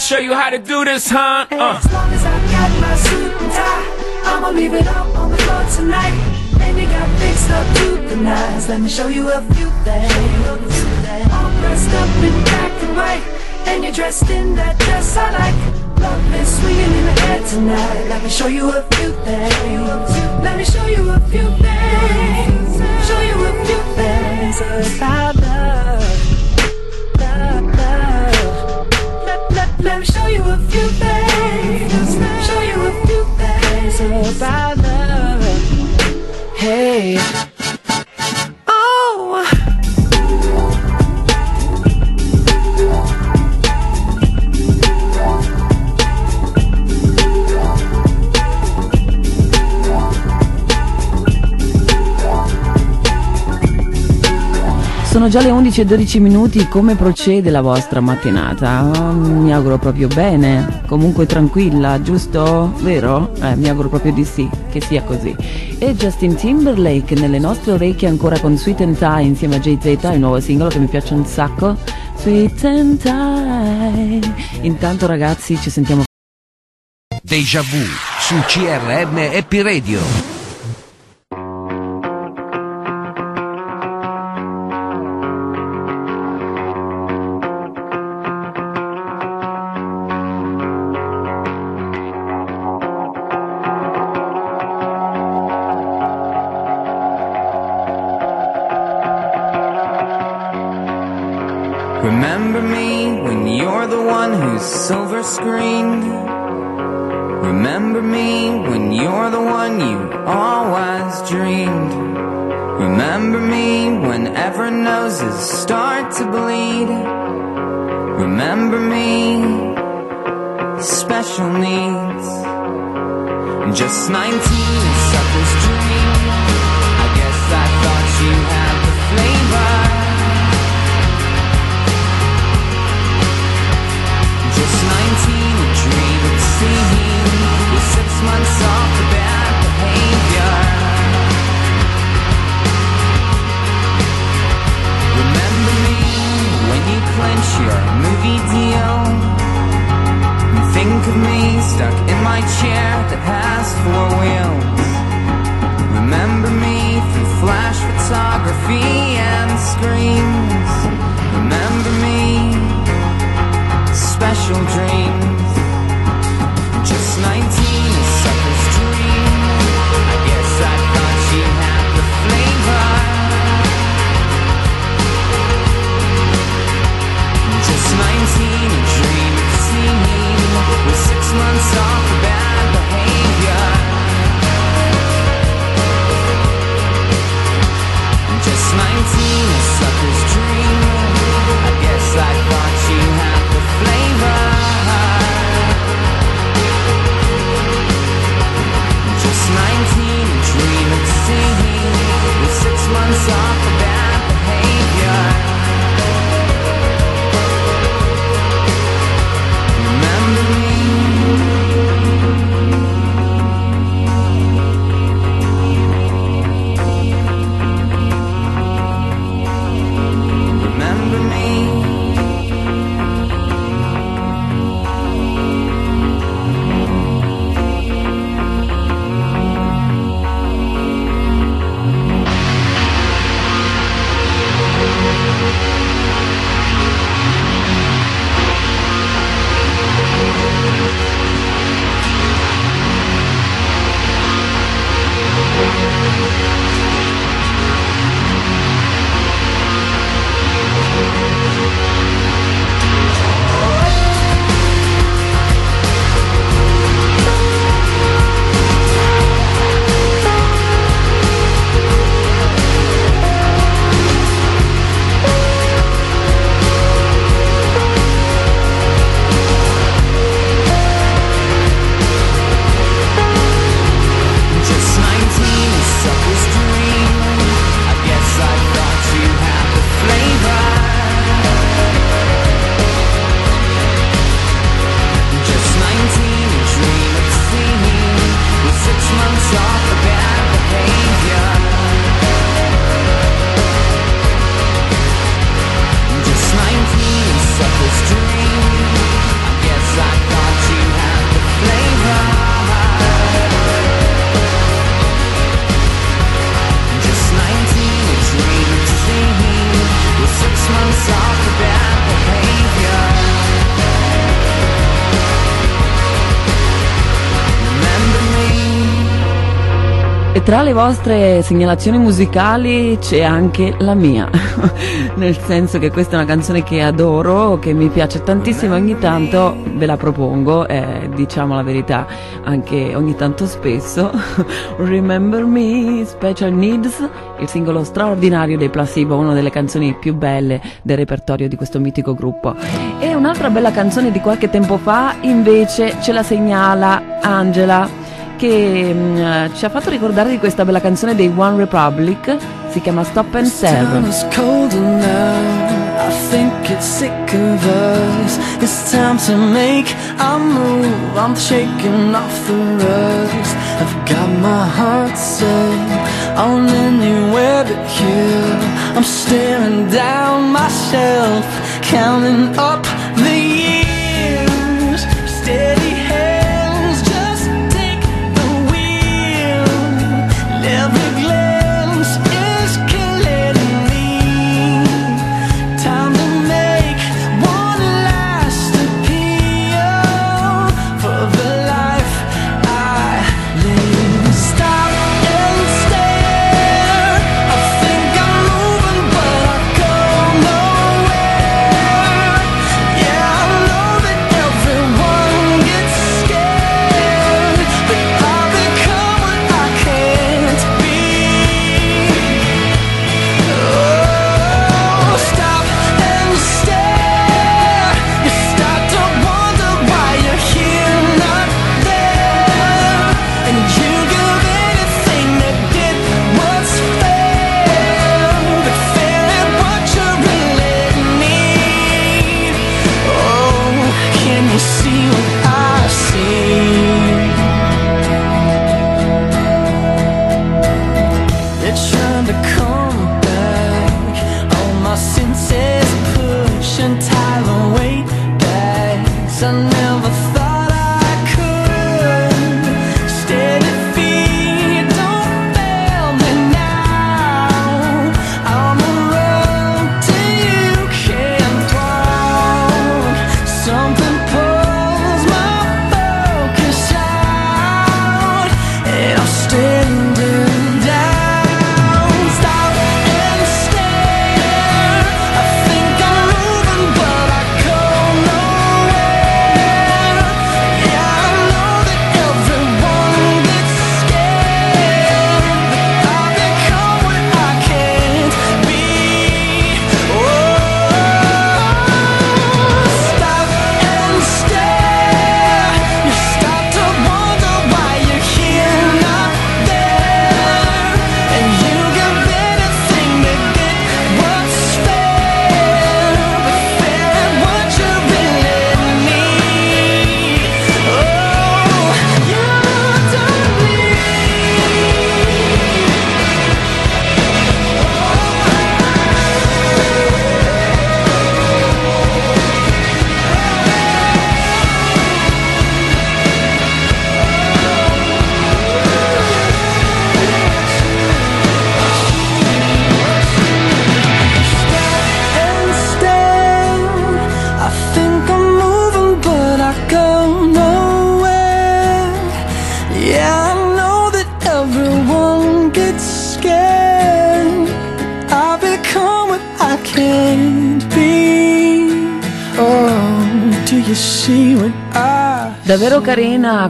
I'll show you how to do this, huh? Uh. As long as I got my suit and tie, I'ma leave it all on the floor tonight. And you got fixed up to the nines. Let me show you a few things. All dressed up in black and white, and you're dressed in that dress I like. Love is swinging in the air tonight. Let me show you a few things. Let me show you a few things. Show you a few things about love. Show you a few things about love. Hey. Già le 11 e 12 minuti, come procede la vostra mattinata? Oh, mi auguro proprio bene, comunque tranquilla, giusto? Vero? Eh, mi auguro proprio di sì, che sia così. E Justin Timberlake nelle nostre orecchie ancora con Sweet and Tie insieme a Jay Z, il nuovo singolo che mi piace un sacco. Sweet and Tie. Intanto ragazzi ci sentiamo Deja vu su CRM Happy Radio. Tra le vostre segnalazioni musicali c'è anche la mia, (laughs) nel senso che questa è una canzone che adoro, che mi piace tantissimo, ogni tanto ve la propongo, eh, diciamo la verità, anche ogni tanto spesso. (laughs) Remember Me, Special Needs, il singolo straordinario dei Placebo, una delle canzoni più belle del repertorio di questo mitico gruppo. E un'altra bella canzone di qualche tempo fa invece ce la segnala Angela che mm, ci ha fatto ricordare di questa bella canzone dei One Republic, si chiama Stop and Serve. I think it's sick of us. It's time to make a move. I'm shaking off the rust. I've got my heart set on anywhere but here. I'm staring down myself, counting up the years.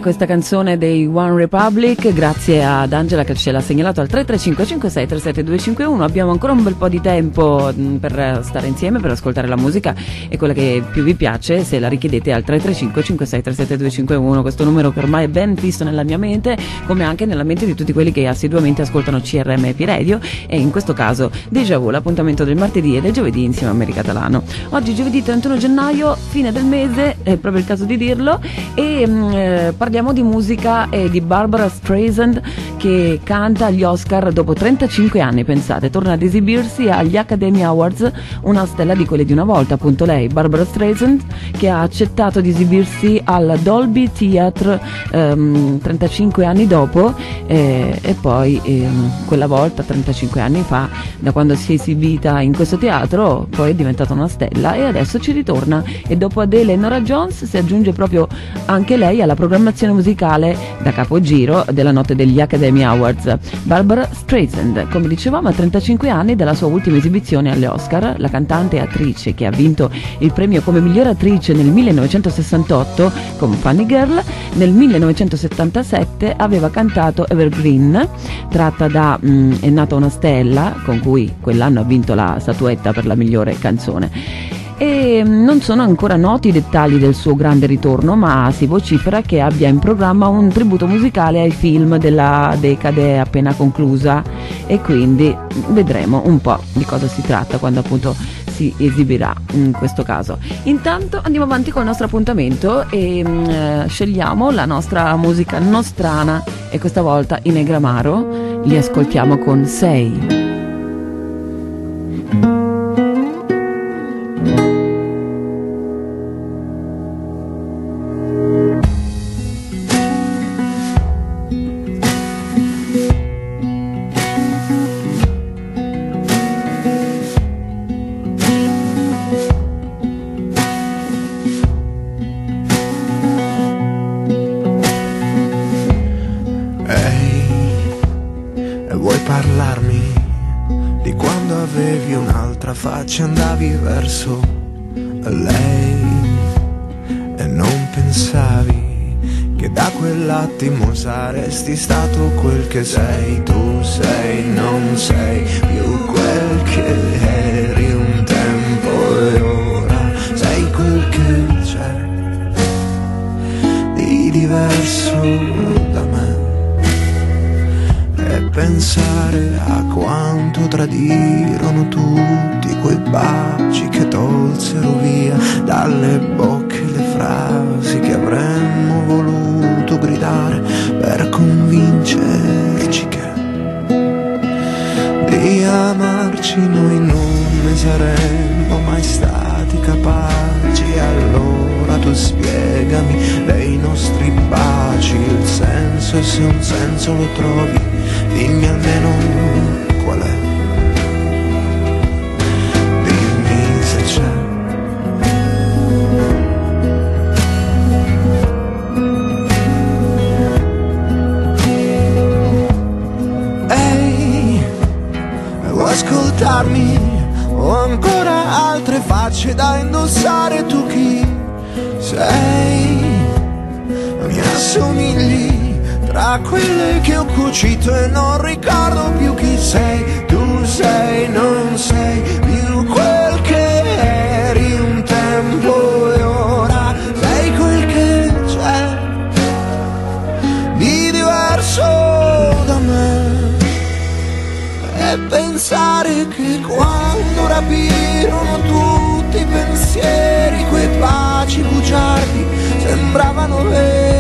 Questa canzone dei One Republic, grazie ad Angela che ce l'ha segnalato al 33556372251. Abbiamo ancora un bel po' di tempo mh, per stare insieme, per ascoltare la musica e quella che più vi piace, se la richiedete al 33556372251, questo numero che ormai è ben fisso nella mia mente, come anche nella mente di tutti quelli che assiduamente ascoltano CRM e Radio e in questo caso Deja Vu, l'appuntamento del martedì e del giovedì insieme a me Catalano. Oggi giovedì 31 gennaio, fine del mese, è proprio il caso di dirlo e mh, eh, parliamo di musica e di Barbara Streisand che canta agli Oscar dopo 35 anni, pensate, torna ad esibirsi agli Academy Awards, una stella di quelle di una volta, appunto lei, Barbara Streisand, che ha accettato di esibirsi al Dolby Theatre ehm, 35 anni dopo eh, e poi ehm, quella volta, 35 anni fa, da quando si è esibita in questo teatro, poi è diventata una stella e adesso ci ritorna. E dopo Adele e Nora Jones si aggiunge proprio anche lei alla programmazione musicale da capogiro della notte degli Academy Grammy Awards. Barbara Streisand, come dicevamo, a 35 anni dalla sua ultima esibizione alle Oscar, la cantante e attrice che ha vinto il premio come miglior attrice nel 1968 con Funny Girl, nel 1977 aveva cantato Evergreen, tratta da mm, È nata una stella, con cui quell'anno ha vinto la statuetta per la migliore canzone. E mm, non sono ancora noti i dettagli del suo grande ritorno, ma si vocifera che abbia in programma un tributo musicale ai film della decade appena conclusa e quindi vedremo un po' di cosa si tratta quando appunto si esibirà in questo caso. Intanto andiamo avanti con il nostro appuntamento e mm, eh, scegliamo la nostra musica nostrana e questa volta i Negramaro li ascoltiamo con 6. Quando rapirono tutti i pensieri quei baci bugiardi sembravano veri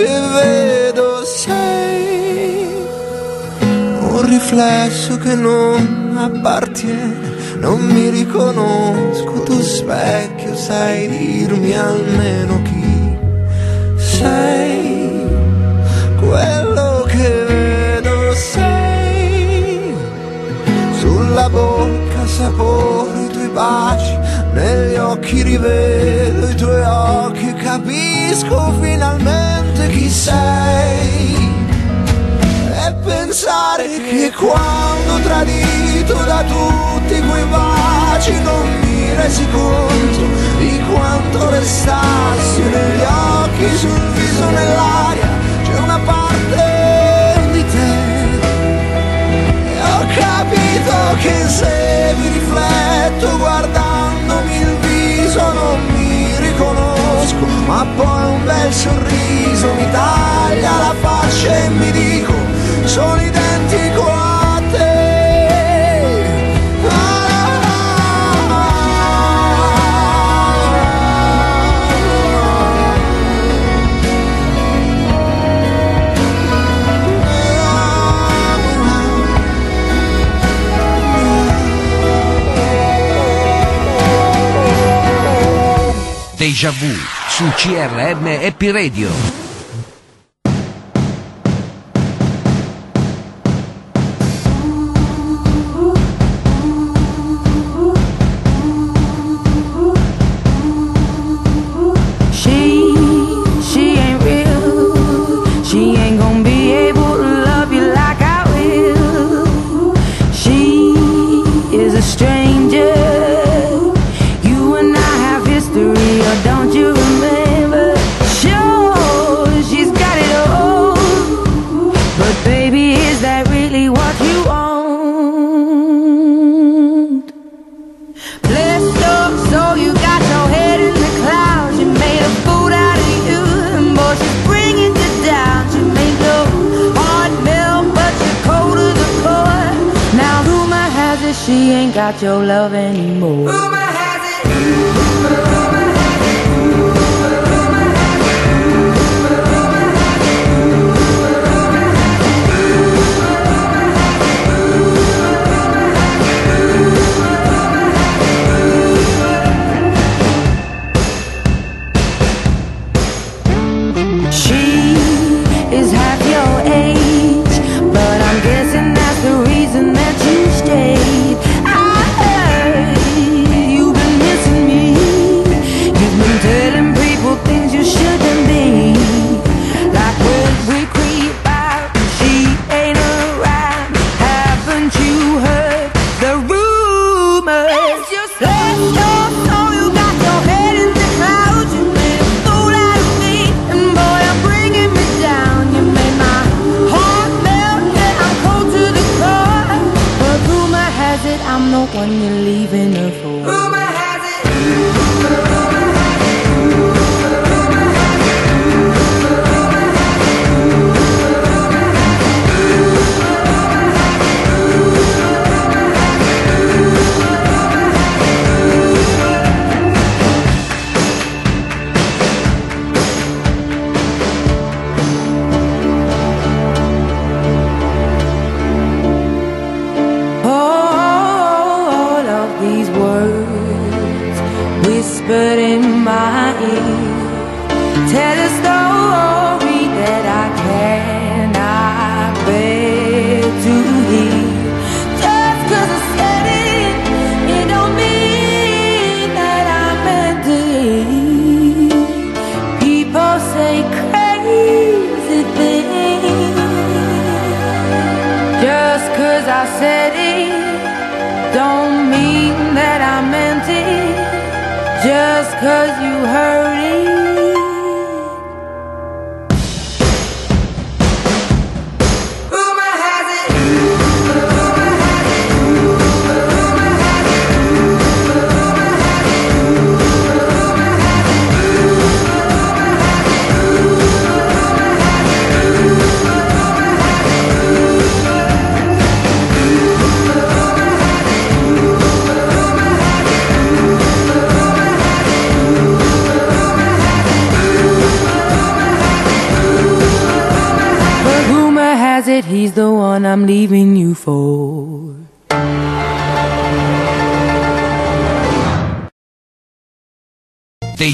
che vedo sei. Un riflesso che non appartiene non mi riconosco tu specchio sai dirmi almeno chi sei. Quello che vedo sei. Sulla bocca sapore i tuoi baci negli occhi rivedo i tuoi occhi capisco finalmente chi sei. E pensare che quando tradito da tutti quei baci non mi resi conto di quanto restassi negli occhi, sul viso, nell'aria, c'è una parte di te. E ho capito che se mi rifletto guardandomi il viso non mi riconosco, ma poi un bel sorriso mi taglia la faccia e mi dico sono identico a Deja Vu su CRM Happy Radio. got your love anymore. Rumor has it. Rumor.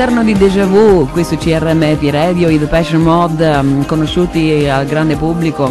All'interno di Deja Vu, qui su CRMP Radio, i Passion Mod, mm, conosciuti al grande pubblico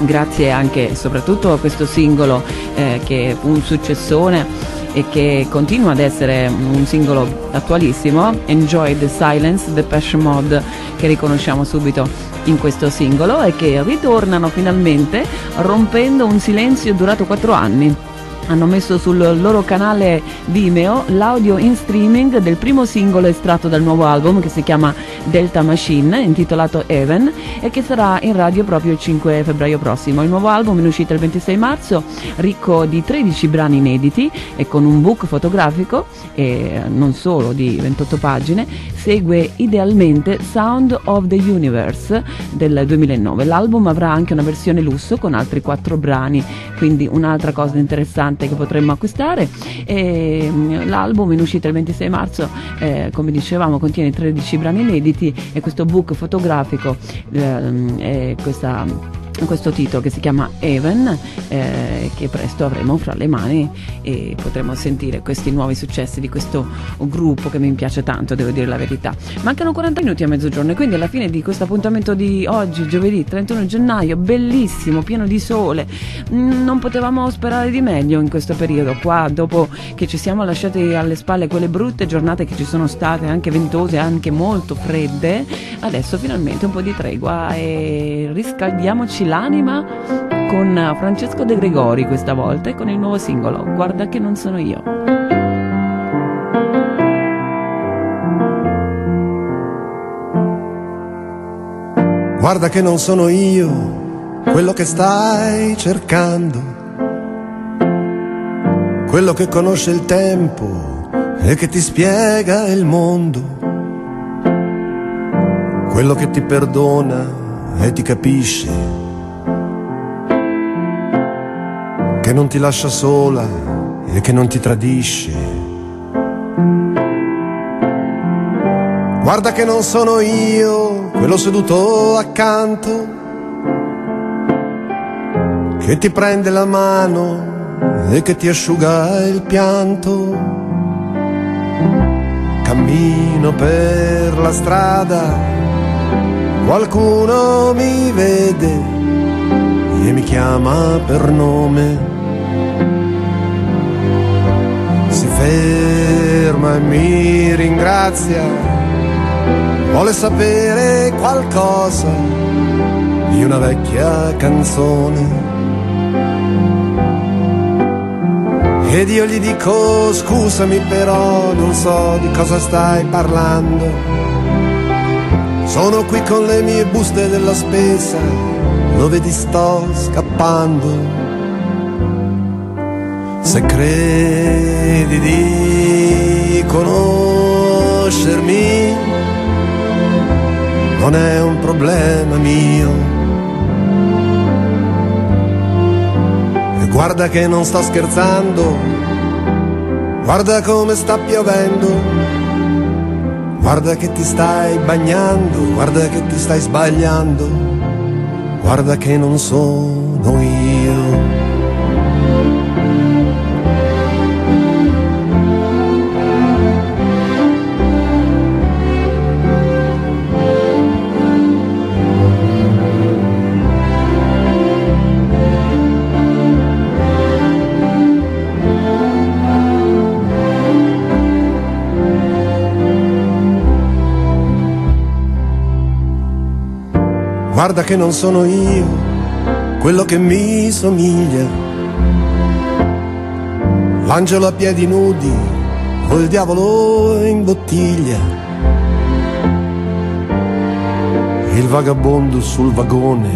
grazie anche e soprattutto a questo singolo eh, che fu un successone e che continua ad essere un singolo attualissimo, Enjoy the Silence, The Passion Mod, che riconosciamo subito in questo singolo e che ritornano finalmente rompendo un silenzio durato quattro anni. Hanno messo sul loro canale Vimeo l'audio in streaming del primo singolo estratto dal nuovo album che si chiama Delta Machine, intitolato Even, e che sarà in radio proprio il 5 febbraio prossimo. Il nuovo album in uscita il 26 marzo, ricco di 13 brani inediti e con un book fotografico, e non solo di 28 pagine, segue idealmente Sound of the Universe del 2009. L'album avrà anche una versione lusso con altri 4 brani, quindi un'altra cosa interessante che potremmo acquistare. E, mm, l'album in uscita il 26 marzo, eh, come dicevamo, contiene 13 brani inediti e questo book fotografico ehm, e questa questo titolo che si chiama Even eh, che presto avremo fra le mani e potremo sentire questi nuovi successi di questo gruppo che mi piace tanto devo dire la verità. Mancano 40 minuti a mezzogiorno e quindi alla fine di questo appuntamento di oggi giovedì 31 gennaio bellissimo pieno di sole Mm, non potevamo sperare di meglio in questo periodo. Qua dopo che ci siamo lasciati alle spalle quelle brutte giornate che ci sono state anche ventose anche molto fredde adesso finalmente un po' di tregua e riscaldiamoci l'anima con Francesco De Gregori questa volta e con il nuovo singolo Guarda che non sono io. Guarda che non sono io quello che stai cercando, quello che conosce il tempo e che ti spiega il mondo, quello che ti perdona e ti capisce, che non ti lascia sola e che non ti tradisce. Guarda che non sono io quello seduto accanto che ti prende la mano e che ti asciuga il pianto. Cammino per la strada, qualcuno mi vede e mi chiama per nome. Ferma e mi ringrazia vuole sapere qualcosa di una vecchia canzone. Ed io gli dico scusami però non so di cosa stai parlando. Sono qui con le mie buste della spesa, lo vedi sto scappando. Se credi di conoscermi, non è un problema mio. E guarda che non sto scherzando, guarda come sta piovendo. Guarda che ti stai bagnando, guarda che ti stai sbagliando, guarda che non sono io. Guarda che non sono io quello che mi somiglia. L'angelo a piedi nudi o il diavolo in bottiglia. Il vagabondo sul vagone.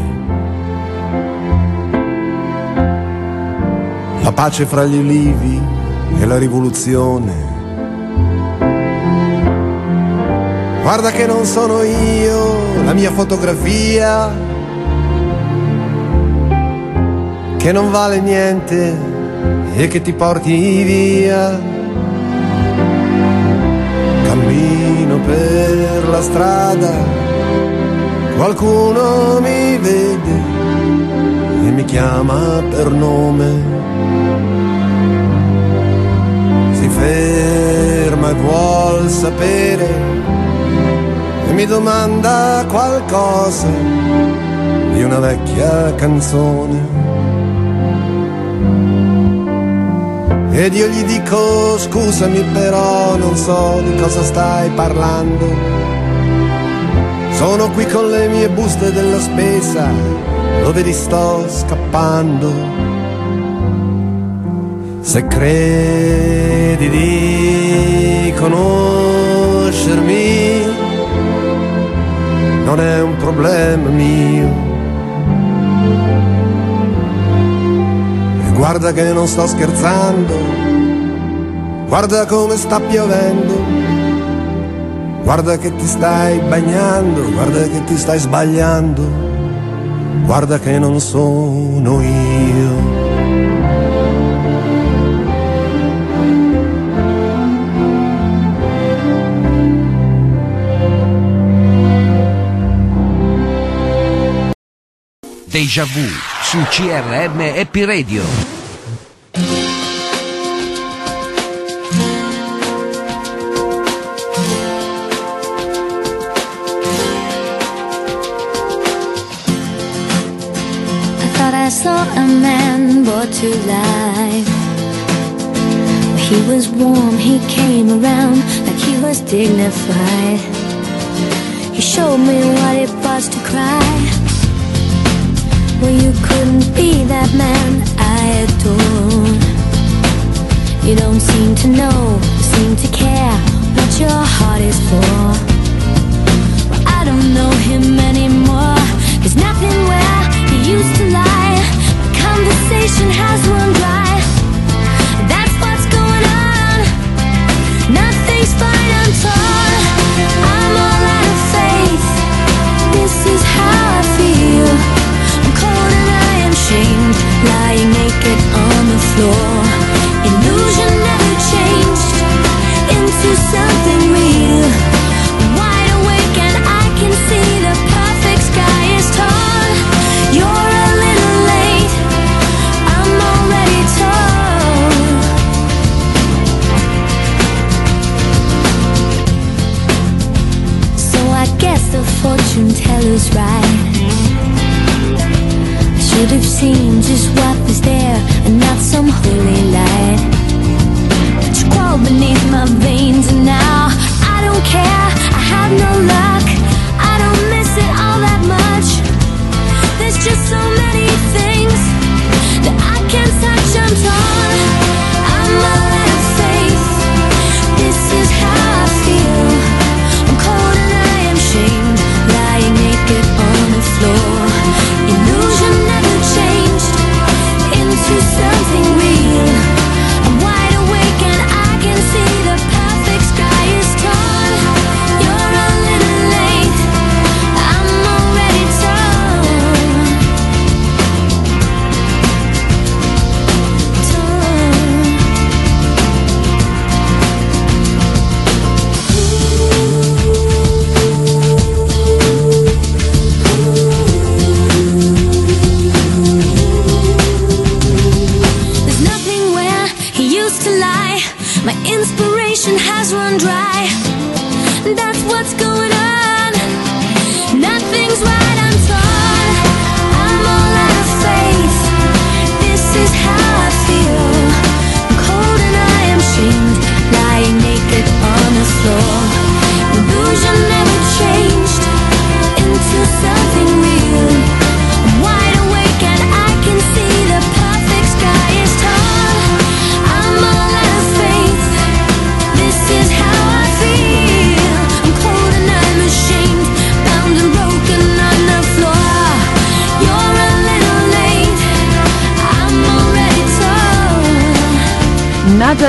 La pace fra gli ulivi e la rivoluzione. Guarda che non sono io, la mia fotografia, che non vale niente e che ti porti via. Cammino per la strada, qualcuno mi vede e mi chiama per nome. Si ferma e vuol sapere mi domanda qualcosa di una vecchia canzone. Ed io gli dico scusami però non so di cosa stai parlando. Sono qui con le mie buste della spesa, lo vedi sto scappando. Se credi di conoscermi, non è un problema mio. E guarda che non sto scherzando, guarda come sta piovendo, guarda che ti stai bagnando, guarda che ti stai sbagliando, guarda che non sono io. Deja Vu su CRM Happy Radio. I thought I saw a man brought to life. He was warm, he came around like he was dignified. He showed me what it was to cry. Well, you couldn't be that man I adore. You don't seem to know, seem to care what your heart is for. Well, I don't know him anymore. There's nothing where he used to lie. My conversation has run dry. Lying naked on the floor. Illusion never changed into something real. I should have seen just what was there and not some holy light. But you crawl beneath my veins and now I don't care. I have no luck.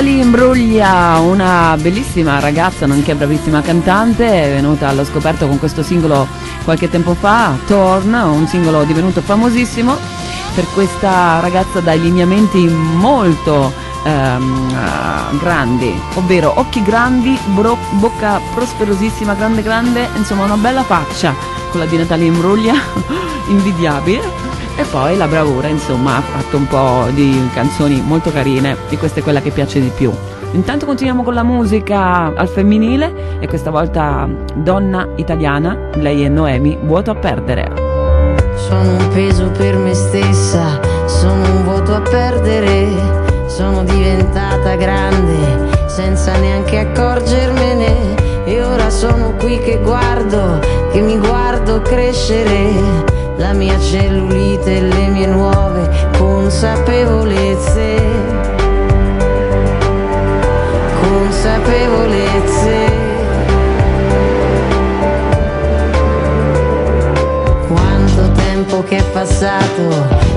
Natalie Imbruglia, una bellissima ragazza, nonché bravissima cantante, è venuta allo scoperto con questo singolo qualche tempo fa, Torn, un singolo divenuto famosissimo per questa ragazza dai lineamenti molto ehm, ah, grandi, ovvero occhi grandi, bro- bocca prosperosissima, grande grande, insomma una bella faccia, quella di Natalia Imbruglia, (laughs) invidiabile. E poi la bravura, insomma, ha fatto un po' di canzoni molto carine, di questa è quella che piace di più. Intanto continuiamo con la musica al femminile e questa volta donna italiana, lei è Noemi, vuoto a perdere. Sono un peso per me stessa, sono un vuoto a perdere, sono diventata grande senza neanche accorgermene e ora sono qui che guardo, che mi guardo crescere, la mia cellulite e le mie nuove consapevolezze, consapevolezze. Quanto tempo che è passato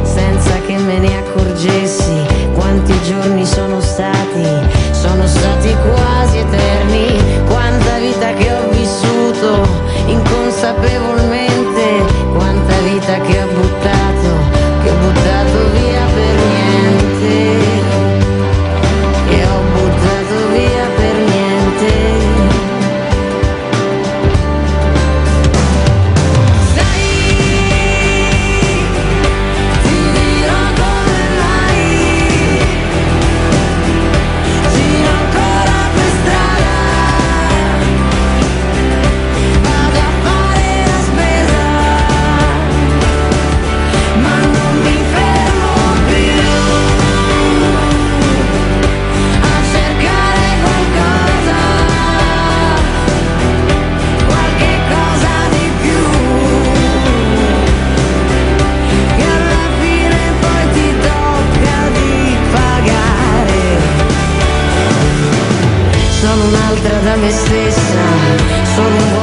senza che me ne accorgessi, quanti giorni sono stati, sono stati quasi eterni, quanta vita che ho vissuto inconsapevolmente, quanta vita un'altra da me stessa, sono un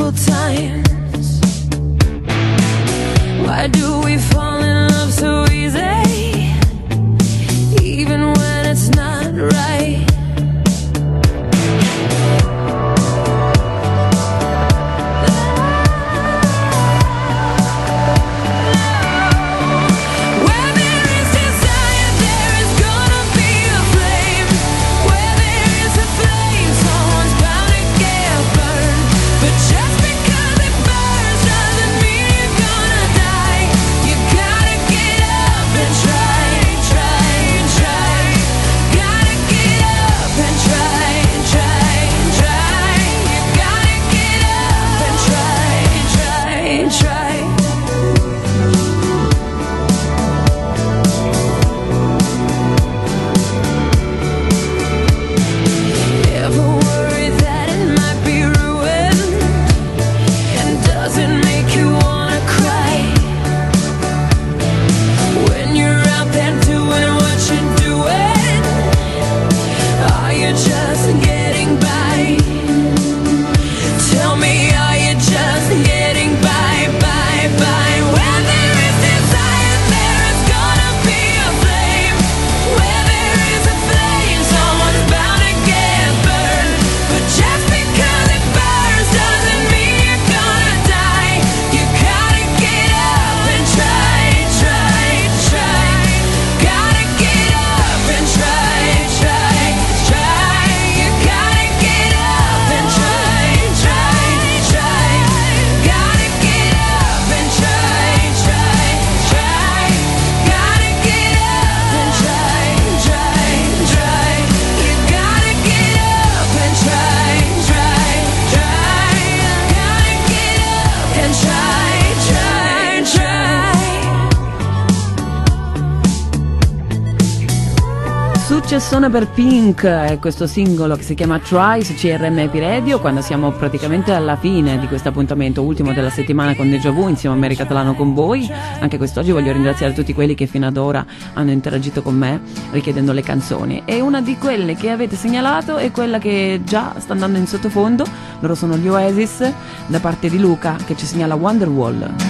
couple times. Why do we fall per Pink è questo singolo che si chiama Try su CRM Happy Radio quando siamo praticamente alla fine di questo appuntamento ultimo della settimana con Deja Vu insieme a America Catalano con voi. Anche quest'oggi voglio ringraziare tutti quelli che fino ad ora hanno interagito con me richiedendo le canzoni. E una di quelle che avete segnalato è quella che già sta andando in sottofondo. Loro sono gli Oasis da parte di Luca che ci segnala Wonderwall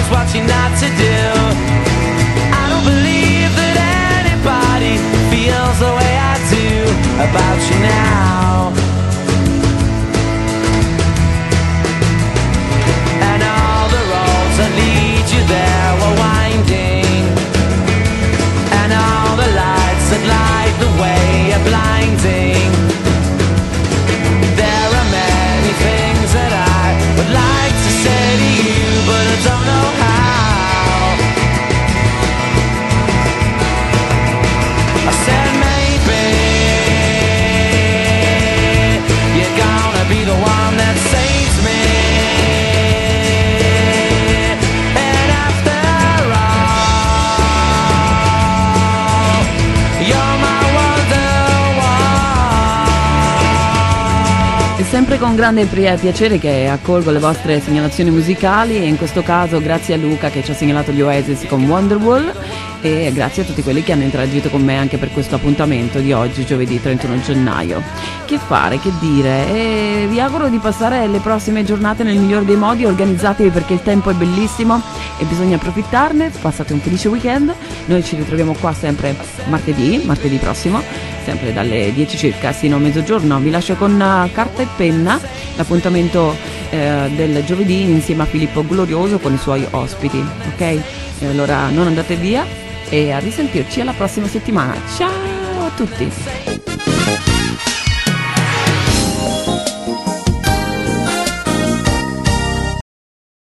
realized what you're not to do. I don't believe that anybody feels the way I do about you now. And all the roads that lead you there were winding. And all the lights that light the way are blinding. There are many things that I would like to say to you, but I don't know sempre con grande pri- piacere che accolgo le vostre segnalazioni musicali e in questo caso grazie a Luca che ci ha segnalato gli Oasis con Wonderwall e grazie a tutti quelli che hanno interagito con me anche per questo appuntamento di oggi, giovedì 31 gennaio. Che fare, che dire? E vi auguro di passare le prossime giornate nel migliore dei modi, organizzatevi perché il tempo è bellissimo e bisogna approfittarne, passate un felice weekend, noi ci ritroviamo qua sempre martedì, martedì prossimo, sempre dalle 10 circa sino a mezzogiorno, vi lascio con eh, carta e penna l'appuntamento eh, del giovedì insieme a Filippo Glorioso con i suoi ospiti, ok? E allora non andate via e a risentirci alla prossima settimana. Ciao a tutti!